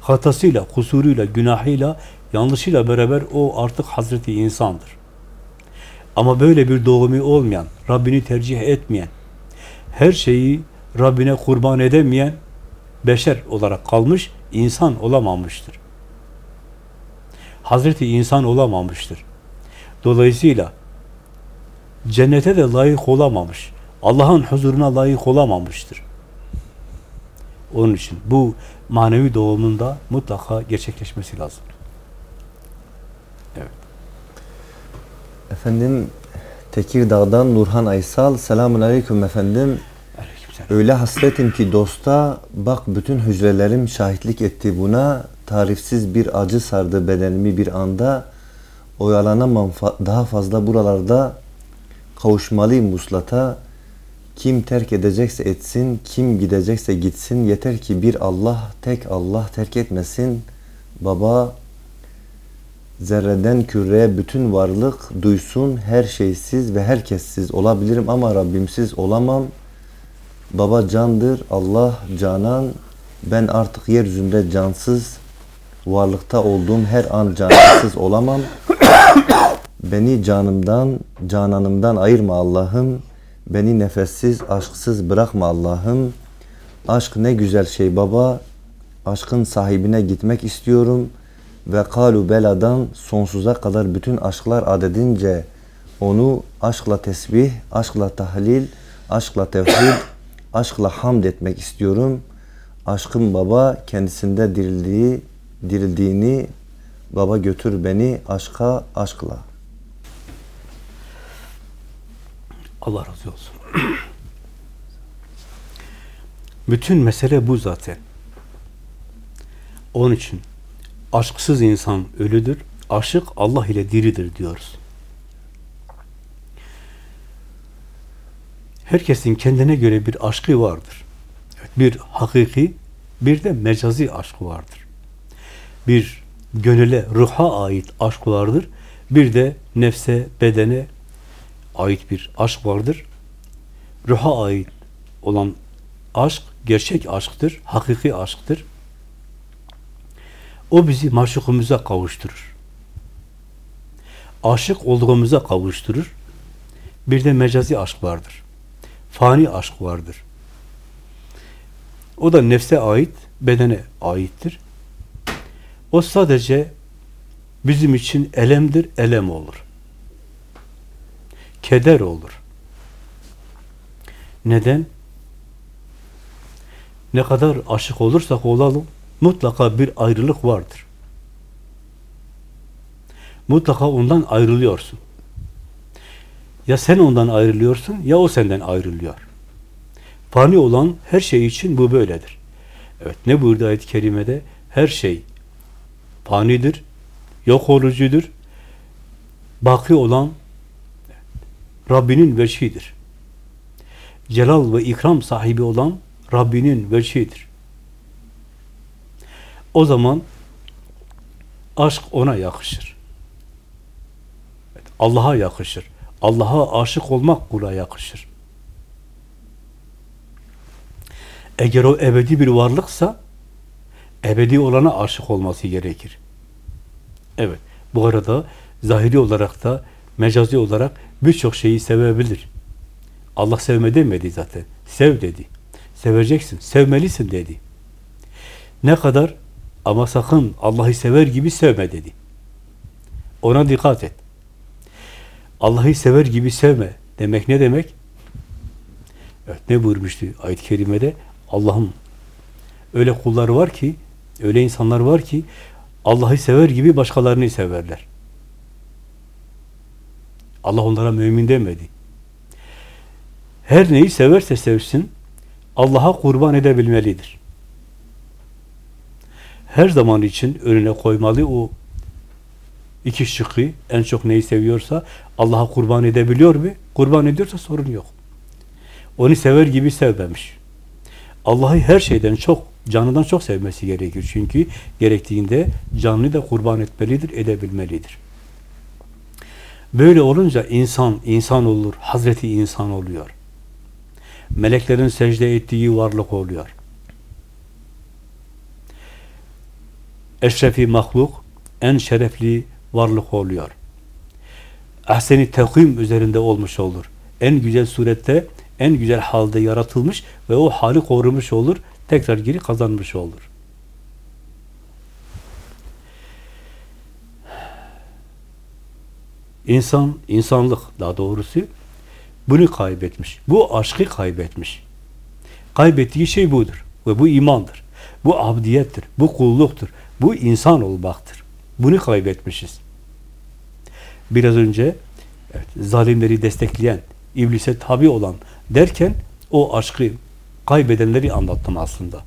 Hatasıyla, kusuruyla, günahıyla, yanlışıyla beraber o artık Hazreti insandır. Ama böyle bir doğumu olmayan, Rabbini tercih etmeyen, her şeyi Rabbine kurban edemeyen beşer olarak kalmış, insan olamamıştır. Hazreti insan olamamıştır. Dolayısıyla cennete de layık olamamış. Allah'ın huzuruna layık olamamıştır. Onun için bu manevi doğumunda mutlaka gerçekleşmesi lazım. Evet. Efendim Tekirdağ'dan Nurhan Aysal. Selamun Aleyküm efendim. Öyle hasretim ki dosta bak bütün hücrelerim şahitlik etti buna. Tarifsiz bir acı sardı bedenimi bir anda. Oyalanamam daha fazla buralarda. Kavuşmalıyım vuslata. Kim terk edecekse etsin, kim gidecekse gitsin. Yeter ki bir Allah, tek Allah terk etmesin. Baba, Zerreden küreye bütün varlık duysun her şeysiz ve herkessiz olabilirim ama Rabbimsiz olamam. Baba candır, Allah canan. Ben artık yeryüzünde cansız, varlıkta olduğum her an cansız olamam. Beni canımdan, cananımdan ayırma Allah'ım. Beni nefessiz, aşksız bırakma Allah'ım. Aşk ne güzel şey baba. Aşkın sahibine gitmek istiyorum. Ve kalu beladan sonsuza kadar bütün aşklar adedince onu aşkla tesbih, aşkla tahlil, aşkla tevhid, aşkla hamd etmek istiyorum. Aşkım baba kendisinde dirildiği, dirildiğini baba götür beni aşka, aşkla. Allah razı olsun. Bütün mesele bu zaten. Onun için aşksız insan ölüdür, aşık Allah ile diridir diyoruz. Herkesin kendine göre bir aşkı vardır. Bir hakiki, bir de mecazi aşkı vardır. Bir gönüle, ruha ait aşk vardır. Bir de nefse, bedene ait bir aşk vardır. Ruha ait olan aşk, gerçek aşktır, hakiki aşktır. O bizi maşukumuza kavuşturur. Aşık olduğumuza kavuşturur. Bir de mecazi aşk vardır. Fani aşk vardır. O da nefse ait, bedene aittir. O sadece bizim için elemdir, elem olur. Keder olur. Neden? Ne kadar aşık olursak olalım, mutlaka bir ayrılık vardır. Mutlaka ondan ayrılıyorsun. Ya sen ondan ayrılıyorsun ya o senden ayrılıyor. Fani olan her şey için bu böyledir. Evet ne buyurdu ayet-i kerimede? Her şey fanidir, yok olucudur. Baki olan Rabbinin veçhidir. Celal ve ikram sahibi olan Rabbinin veçhidir. O zaman aşk ona yakışır. Allah'a yakışır. Allah'a aşık olmak kula yakışır. Eğer o ebedi bir varlıksa ebedi olana aşık olması gerekir. Evet. Bu arada zahiri olarak da mecazi olarak birçok şeyi sevebilir. Allah sevme demedi zaten. Sev dedi. Seveceksin, sevmelisin dedi. Ne kadar? Ama sakın Allah'ı sever gibi sevme dedi. Ona dikkat et. Allah'ı sever gibi sevme demek ne demek? Evet, ne buyurmuştu ayet-i kerimede? Allah'ım öyle kulları var ki, öyle insanlar var ki Allah'ı sever gibi başkalarını severler. Allah onlara mümin demedi. Her neyi severse sevsin, Allah'a kurban edebilmelidir. Her zaman için önüne koymalı o iki şıkkı, en çok neyi seviyorsa Allah'a kurban edebiliyor mu? Kurban ediyorsa sorun yok. Onu sever gibi sevmemiş. Allah'ı her şeyden çok, canından çok sevmesi gerekir. Çünkü gerektiğinde canını da kurban etmelidir, edebilmelidir. Böyle olunca insan, insan olur, Hazreti insan oluyor. Meleklerin secde ettiği varlık oluyor. Eşrefi mahluk, en şerefli varlık oluyor. Ahseni tekvim üzerinde olmuş olur. En güzel surette, en güzel halde yaratılmış ve o hali korumuş olur, tekrar geri kazanmış olur. İnsan, insanlık daha doğrusu bunu kaybetmiş. Bu aşkı kaybetmiş. Kaybettiği şey budur. Ve bu imandır. Bu abdiyettir. Bu kulluktur. Bu insan olmaktır. Bunu kaybetmişiz. Biraz önce evet, zalimleri destekleyen, iblise tabi olan derken o aşkı kaybedenleri anlattım aslında.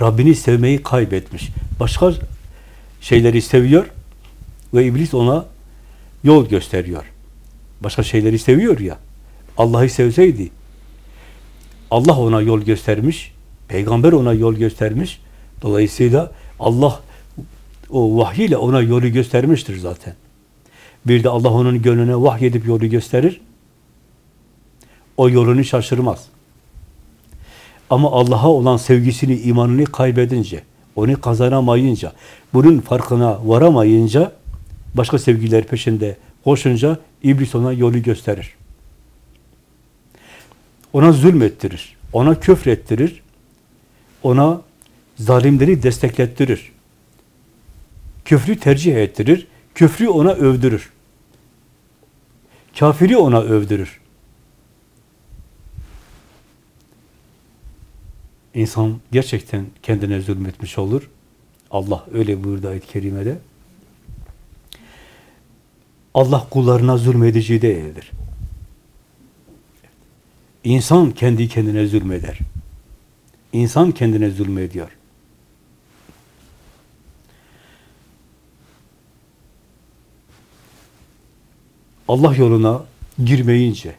Rabbini sevmeyi kaybetmiş. Başka şeyleri seviyor ve iblis ona yol gösteriyor. Başka şeyleri seviyor ya. Allah'ı sevseydi Allah ona yol göstermiş, peygamber ona yol göstermiş. Dolayısıyla Allah o vahyiyle ona yolu göstermiştir zaten. Bir de Allah onun gönlüne vahyedip yolu gösterir. O yolunu şaşırmaz. Ama Allah'a olan sevgisini, imanını kaybedince, onu kazanamayınca, bunun farkına varamayınca, başka sevgiler peşinde koşunca iblis ona yolu gösterir. Ona zulmettirir, ona küfrettirir, ona zalimleri desteklettirir. Küfrü tercih ettirir, küfrü ona övdürür. Kafiri ona övdürür. İnsan gerçekten kendine zulmetmiş olur. Allah öyle buyurdu ayet-i kerimede. Allah kullarına zulmedici değildir. İnsan kendi kendine zulmeder. İnsan kendine zulmediyor. Allah yoluna girmeyince,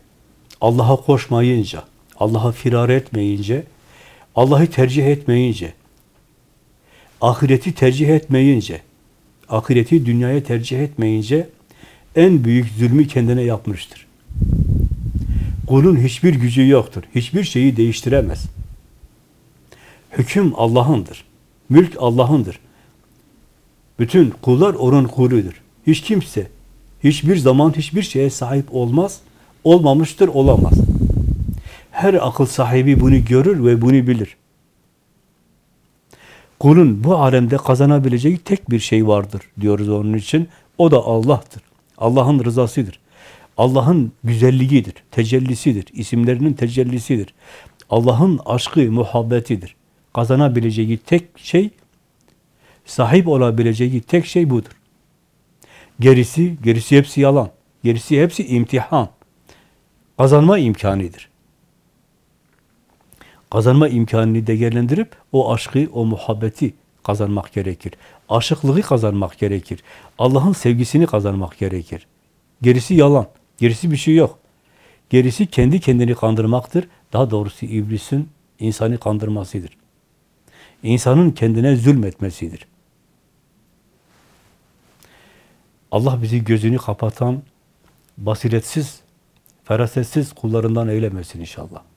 Allah'a koşmayınca, Allah'a firar etmeyince, Allah'ı tercih etmeyince, ahireti tercih etmeyince, ahireti dünyaya tercih etmeyince en büyük zulmü kendine yapmıştır. Kulun hiçbir gücü yoktur. Hiçbir şeyi değiştiremez. Hüküm Allah'ındır. Mülk Allah'ındır. Bütün kullar onun kuludur. Hiç kimse hiçbir zaman hiçbir şeye sahip olmaz. Olmamıştır, olamaz. Her akıl sahibi bunu görür ve bunu bilir. Kulun bu alemde kazanabileceği tek bir şey vardır diyoruz onun için. O da Allah'tır. Allah'ın rızasıdır. Allah'ın güzelliğidir, tecellisidir, isimlerinin tecellisidir. Allah'ın aşkı, muhabbetidir. Kazanabileceği tek şey, sahip olabileceği tek şey budur. Gerisi, gerisi hepsi yalan. Gerisi hepsi imtihan. Kazanma imkanıdır. Kazanma imkanını değerlendirip o aşkı, o muhabbeti kazanmak gerekir. Aşıklığı kazanmak gerekir. Allah'ın sevgisini kazanmak gerekir. Gerisi yalan. Gerisi bir şey yok. Gerisi kendi kendini kandırmaktır. Daha doğrusu iblisin insanı kandırmasıdır. İnsanın kendine zulmetmesidir. Allah bizi gözünü kapatan, basiretsiz, ferasetsiz kullarından eylemesin inşallah.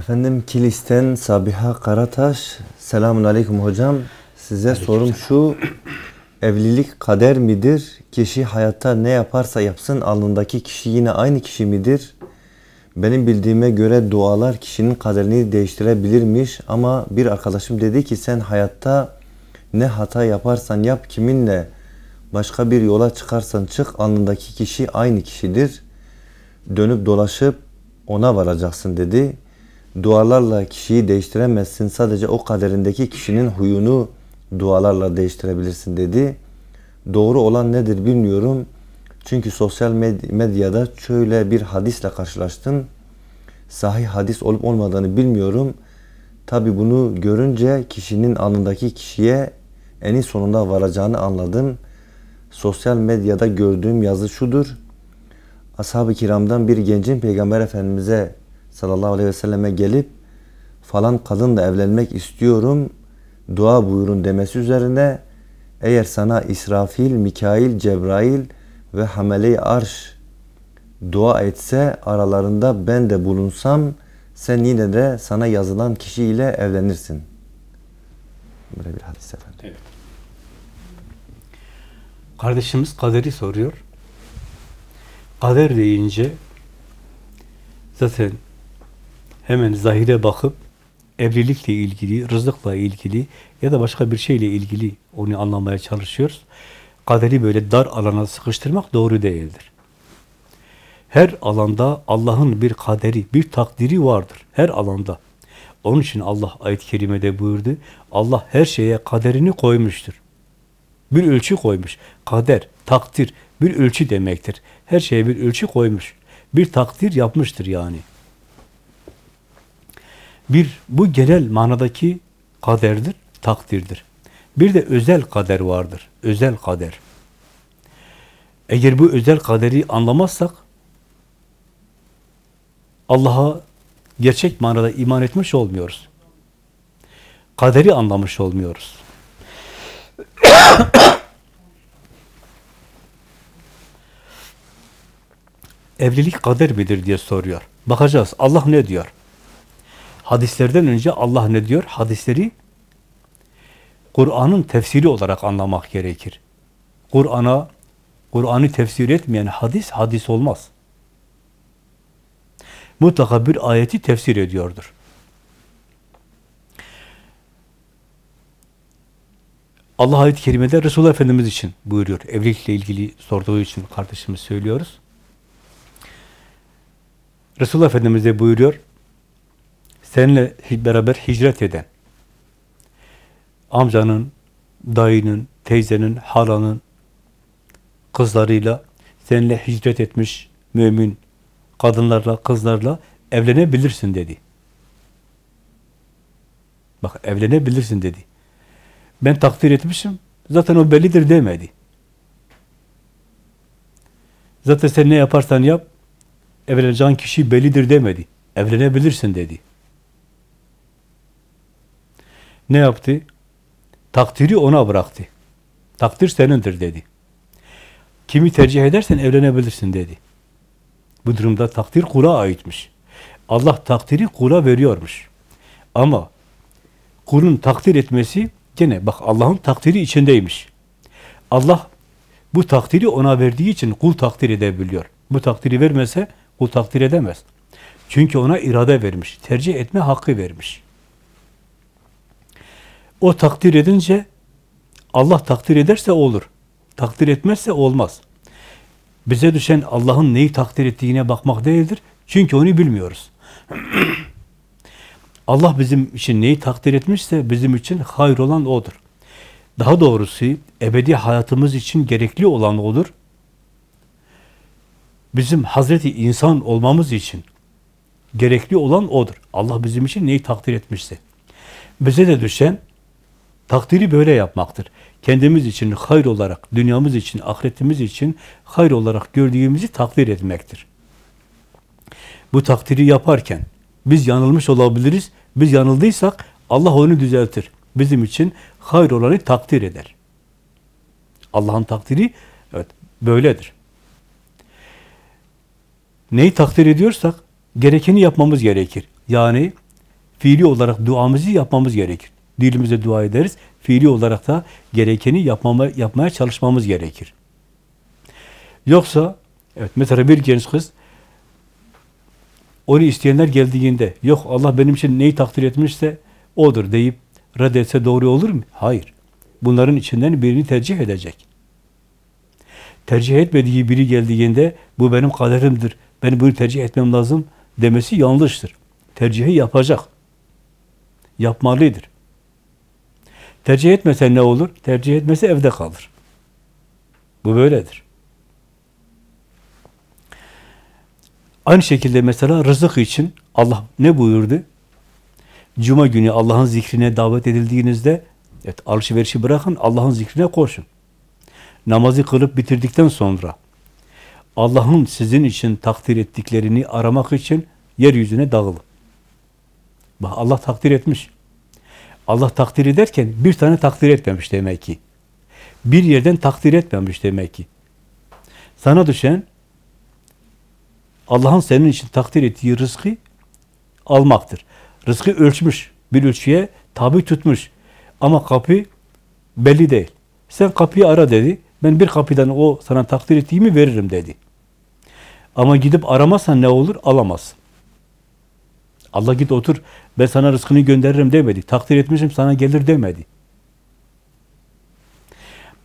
Efendim Kilis'ten Sabiha Karataş. Selamun Aleyküm hocam. Size sorum şu. Evlilik kader midir? Kişi hayatta ne yaparsa yapsın alnındaki kişi yine aynı kişi midir? Benim bildiğime göre dualar kişinin kaderini değiştirebilirmiş ama bir arkadaşım dedi ki sen hayatta ne hata yaparsan yap kiminle başka bir yola çıkarsan çık alnındaki kişi aynı kişidir. Dönüp dolaşıp ona varacaksın dedi. Dualarla kişiyi değiştiremezsin. Sadece o kaderindeki kişinin huyunu dualarla değiştirebilirsin dedi. Doğru olan nedir bilmiyorum. Çünkü sosyal med- medyada şöyle bir hadisle karşılaştım. Sahih hadis olup olmadığını bilmiyorum. Tabi bunu görünce kişinin alnındaki kişiye eni sonunda varacağını anladım. Sosyal medyada gördüğüm yazı şudur. Ashab-ı kiramdan bir gencin Peygamber Efendimiz'e sallallahu aleyhi ve selleme gelip falan kadınla evlenmek istiyorum dua buyurun demesi üzerine eğer sana İsrafil, Mikail, Cebrail ve Hamele-i Arş dua etse aralarında ben de bulunsam sen yine de sana yazılan kişiyle evlenirsin. Böyle bir hadis efendim. Kardeşimiz kaderi soruyor. Kader deyince zaten hemen zahire bakıp evlilikle ilgili, rızıkla ilgili ya da başka bir şeyle ilgili onu anlamaya çalışıyoruz. Kaderi böyle dar alana sıkıştırmak doğru değildir. Her alanda Allah'ın bir kaderi, bir takdiri vardır. Her alanda. Onun için Allah ayet-i kerimede buyurdu. Allah her şeye kaderini koymuştur. Bir ölçü koymuş. Kader, takdir bir ölçü demektir. Her şeye bir ölçü koymuş. Bir takdir yapmıştır yani. Bir, bu genel manadaki kaderdir, takdirdir. Bir de özel kader vardır. Özel kader. Eğer bu özel kaderi anlamazsak Allah'a gerçek manada iman etmiş olmuyoruz. Kaderi anlamış olmuyoruz. Evlilik kader midir diye soruyor. Bakacağız. Allah ne diyor? Hadislerden önce Allah ne diyor? Hadisleri Kur'an'ın tefsiri olarak anlamak gerekir. Kur'an'a Kur'an'ı tefsir etmeyen hadis hadis olmaz. Mutlaka bir ayeti tefsir ediyordur. Allah ayet-i kerimede Resulullah Efendimiz için buyuruyor. Evlilikle ilgili sorduğu için kardeşimiz söylüyoruz. Resulullah Efendimiz de buyuruyor. Seninle beraber hicret eden amcanın, dayının, teyzenin, halanın kızlarıyla seninle hicret etmiş mümin kadınlarla, kızlarla evlenebilirsin dedi. Bak evlenebilirsin dedi. Ben takdir etmişim. Zaten o bellidir demedi. Zaten sen ne yaparsan yap evleneceğin kişi bellidir demedi. Evlenebilirsin dedi. Ne yaptı? Takdiri ona bıraktı. Takdir senindir dedi. Kimi tercih edersen evlenebilirsin dedi. Bu durumda takdir kula aitmiş. Allah takdiri kula veriyormuş. Ama kulun takdir etmesi gene bak Allah'ın takdiri içindeymiş. Allah bu takdiri ona verdiği için kul takdir edebiliyor. Bu takdiri vermese kul takdir edemez. Çünkü ona irade vermiş, tercih etme hakkı vermiş. O takdir edince Allah takdir ederse olur. Takdir etmezse olmaz. Bize düşen Allah'ın neyi takdir ettiğine bakmak değildir. Çünkü onu bilmiyoruz. Allah bizim için neyi takdir etmişse bizim için hayır olan O'dur. Daha doğrusu ebedi hayatımız için gerekli olan O'dur. Bizim Hazreti insan olmamız için gerekli olan O'dur. Allah bizim için neyi takdir etmişse. Bize de düşen takdiri böyle yapmaktır. Kendimiz için hayır olarak, dünyamız için, ahiretimiz için hayır olarak gördüğümüzü takdir etmektir. Bu takdiri yaparken biz yanılmış olabiliriz. Biz yanıldıysak Allah onu düzeltir. Bizim için hayır olanı takdir eder. Allah'ın takdiri evet böyledir. Neyi takdir ediyorsak gerekeni yapmamız gerekir. Yani fiili olarak duamızı yapmamız gerekir. Dilimizde dua ederiz, fiili olarak da gerekeni yapmama, yapmaya çalışmamız gerekir. Yoksa, evet mesela bir genç kız, onu isteyenler geldiğinde, yok Allah benim için neyi takdir etmişse odur deyip reddetse doğru olur mu? Hayır. Bunların içinden birini tercih edecek. Tercih etmediği biri geldiğinde, bu benim kaderimdir, ben bunu tercih etmem lazım demesi yanlıştır. Tercihi yapacak. Yapmalıdır. Tercih etmese ne olur? Tercih etmese evde kalır. Bu böyledir. Aynı şekilde mesela rızık için Allah ne buyurdu? Cuma günü Allah'ın zikrine davet edildiğinizde evet, alışverişi bırakın, Allah'ın zikrine koşun. Namazı kılıp bitirdikten sonra Allah'ın sizin için takdir ettiklerini aramak için yeryüzüne dağılın. Bak Allah takdir etmiş. Allah takdir ederken bir tane takdir etmemiş demek ki. Bir yerden takdir etmemiş demek ki. Sana düşen Allah'ın senin için takdir ettiği rızkı almaktır. Rızkı ölçmüş. Bir ölçüye tabi tutmuş. Ama kapı belli değil. Sen kapıyı ara dedi. Ben bir kapıdan o sana takdir ettiğimi veririm dedi. Ama gidip aramazsan ne olur? Alamazsın. Allah git otur, ben sana rızkını gönderirim demedi. Takdir etmişim sana gelir demedi.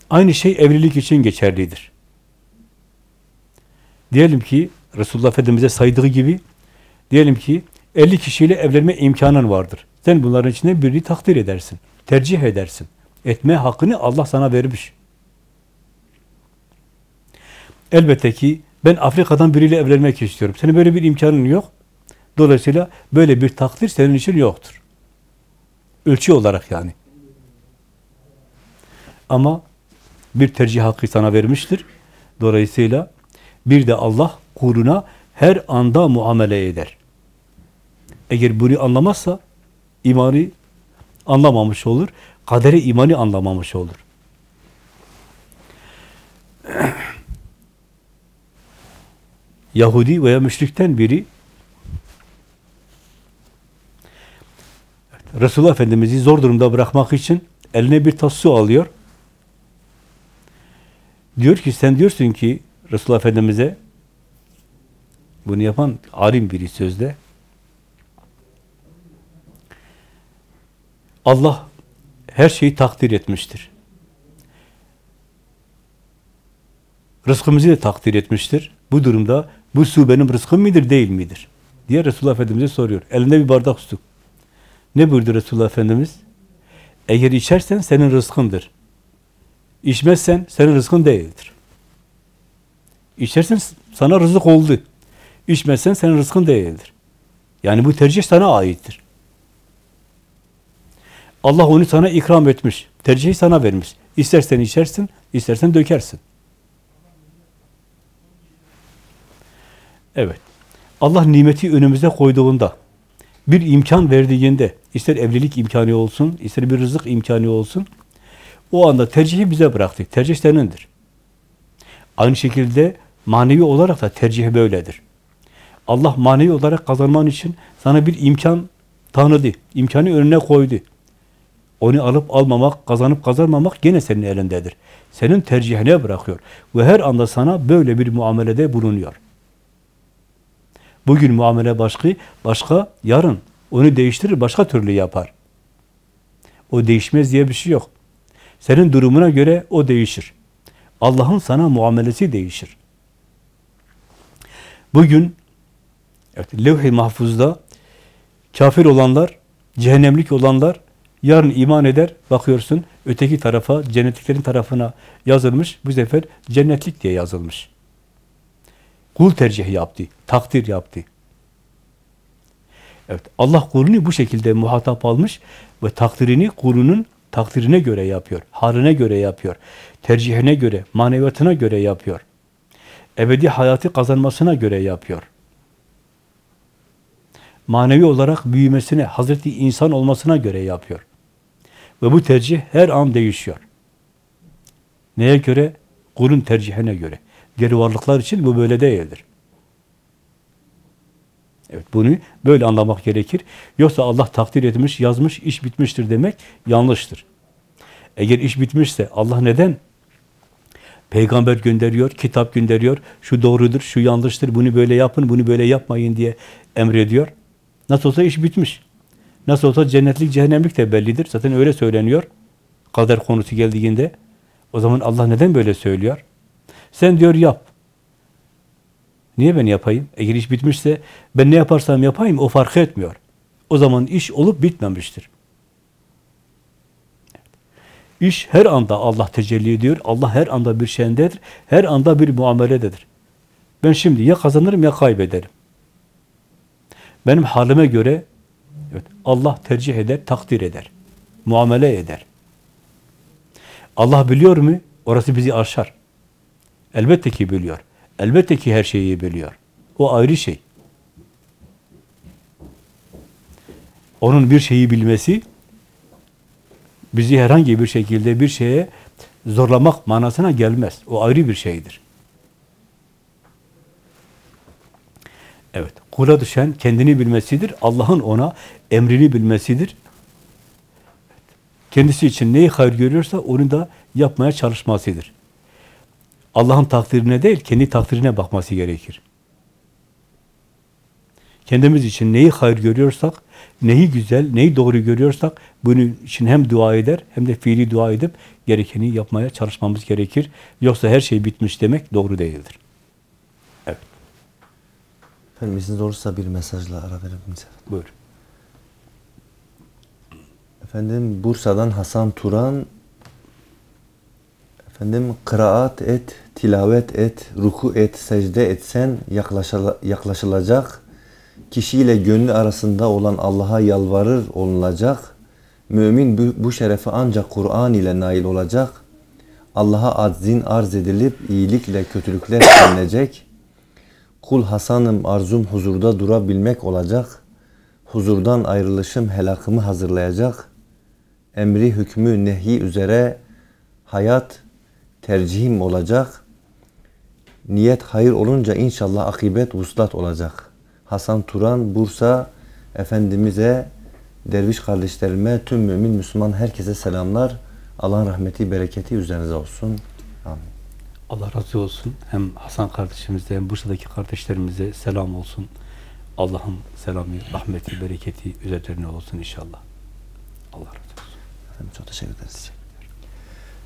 Aynı şey evlilik için geçerlidir. Diyelim ki Resulullah Efendimiz'e saydığı gibi diyelim ki 50 kişiyle evlenme imkanın vardır. Sen bunların içinde birini takdir edersin. Tercih edersin. Etme hakkını Allah sana vermiş. Elbette ki ben Afrika'dan biriyle evlenmek istiyorum. Senin böyle bir imkanın yok. Dolayısıyla böyle bir takdir senin için yoktur. Ölçü olarak yani. Ama bir tercih hakkı sana vermiştir. Dolayısıyla bir de Allah kuluna her anda muamele eder. Eğer bunu anlamazsa imanı anlamamış olur. Kaderi imanı anlamamış olur. Yahudi veya müşrikten biri Resulullah Efendimiz'i zor durumda bırakmak için eline bir tas su alıyor. Diyor ki sen diyorsun ki Resulullah Efendimiz'e bunu yapan alim biri sözde. Allah her şeyi takdir etmiştir. Rızkımızı da takdir etmiştir. Bu durumda bu su benim rızkım midir değil midir? diye Resulullah Efendimiz'e soruyor. Elinde bir bardak su. Ne buyurdu Resulullah Efendimiz? Eğer içersen senin rızkındır. İçmezsen senin rızkın değildir. İçersen sana rızık oldu. İçmezsen senin rızkın değildir. Yani bu tercih sana aittir. Allah onu sana ikram etmiş. Tercihi sana vermiş. İstersen içersin, istersen dökersin. Evet. Allah nimeti önümüze koyduğunda, bir imkan verdiğinde, ister evlilik imkanı olsun, ister bir rızık imkanı olsun, o anda tercihi bize bıraktık. Tercih senindir. Aynı şekilde manevi olarak da tercih böyledir. Allah manevi olarak kazanman için sana bir imkan tanıdı. İmkanı önüne koydu. Onu alıp almamak, kazanıp kazanmamak gene senin elindedir. Senin tercihine bırakıyor. Ve her anda sana böyle bir muamelede bulunuyor. Bugün muamele başka, başka yarın onu değiştirir, başka türlü yapar. O değişmez diye bir şey yok. Senin durumuna göre o değişir. Allah'ın sana muamelesi değişir. Bugün evet, levh-i mahfuzda kafir olanlar, cehennemlik olanlar yarın iman eder, bakıyorsun öteki tarafa, cennetliklerin tarafına yazılmış, bu sefer cennetlik diye yazılmış. Kul tercih yaptı, takdir yaptı. Evet, Allah kulunu bu şekilde muhatap almış ve takdirini kulunun takdirine göre yapıyor, haline göre yapıyor, tercihine göre, maneviyatına göre yapıyor. Ebedi hayatı kazanmasına göre yapıyor. Manevi olarak büyümesine, Hazreti insan olmasına göre yapıyor. Ve bu tercih her an değişiyor. Neye göre? Kulun tercihine göre. Diğer varlıklar için bu böyle değildir. Evet bunu böyle anlamak gerekir. Yoksa Allah takdir etmiş, yazmış, iş bitmiştir demek yanlıştır. Eğer iş bitmişse Allah neden peygamber gönderiyor, kitap gönderiyor, şu doğrudur, şu yanlıştır, bunu böyle yapın, bunu böyle yapmayın diye emrediyor. Nasıl olsa iş bitmiş. Nasıl olsa cennetlik, cehennemlik de bellidir. Zaten öyle söyleniyor. Kader konusu geldiğinde. O zaman Allah neden böyle söylüyor? Sen diyor yap. Niye ben yapayım? Eğer iş bitmişse ben ne yaparsam yapayım o fark etmiyor. O zaman iş olup bitmemiştir. İş her anda Allah tecelli ediyor. Allah her anda bir şeyindedir. Her anda bir muamelededir. Ben şimdi ya kazanırım ya kaybederim. Benim halime göre evet, Allah tercih eder, takdir eder. Muamele eder. Allah biliyor mu? Orası bizi aşar. Elbette ki biliyor. Elbette ki her şeyi biliyor. O ayrı şey. Onun bir şeyi bilmesi bizi herhangi bir şekilde bir şeye zorlamak manasına gelmez. O ayrı bir şeydir. Evet, kula düşen kendini bilmesidir. Allah'ın ona emrini bilmesidir. Kendisi için neyi hayır görüyorsa onu da yapmaya çalışmasıdır. Allah'ın takdirine değil, kendi takdirine bakması gerekir. Kendimiz için neyi hayır görüyorsak, neyi güzel, neyi doğru görüyorsak bunun için hem dua eder hem de fiili dua edip gerekeni yapmaya çalışmamız gerekir. Yoksa her şey bitmiş demek doğru değildir. Evet, Efendim izniniz olursa bir mesajla ara verir miyiz? buyur. Efendim Bursa'dan Hasan Turan Efendim kıraat et, tilavet et, ruku et, secde etsen yaklaşıla- yaklaşılacak. Kişiyle gönlü arasında olan Allah'a yalvarır olunacak. Mümin bu, şerefe ancak Kur'an ile nail olacak. Allah'a aczin arz edilip iyilikle kötülükler önlenecek. Kul Hasan'ım arzum huzurda durabilmek olacak. Huzurdan ayrılışım helakımı hazırlayacak. Emri hükmü nehi üzere hayat tercihim olacak. Niyet hayır olunca inşallah akibet vuslat olacak. Hasan Turan, Bursa, Efendimiz'e, derviş kardeşlerime, tüm mümin Müslüman herkese selamlar. Allah'ın rahmeti, bereketi üzerinize olsun. Amin. Allah razı olsun. Hem Hasan kardeşimize hem Bursa'daki kardeşlerimize selam olsun. Allah'ın selamı, rahmeti, bereketi üzerlerine olsun inşallah. Allah razı olsun. Efendim çok teşekkür ederiz.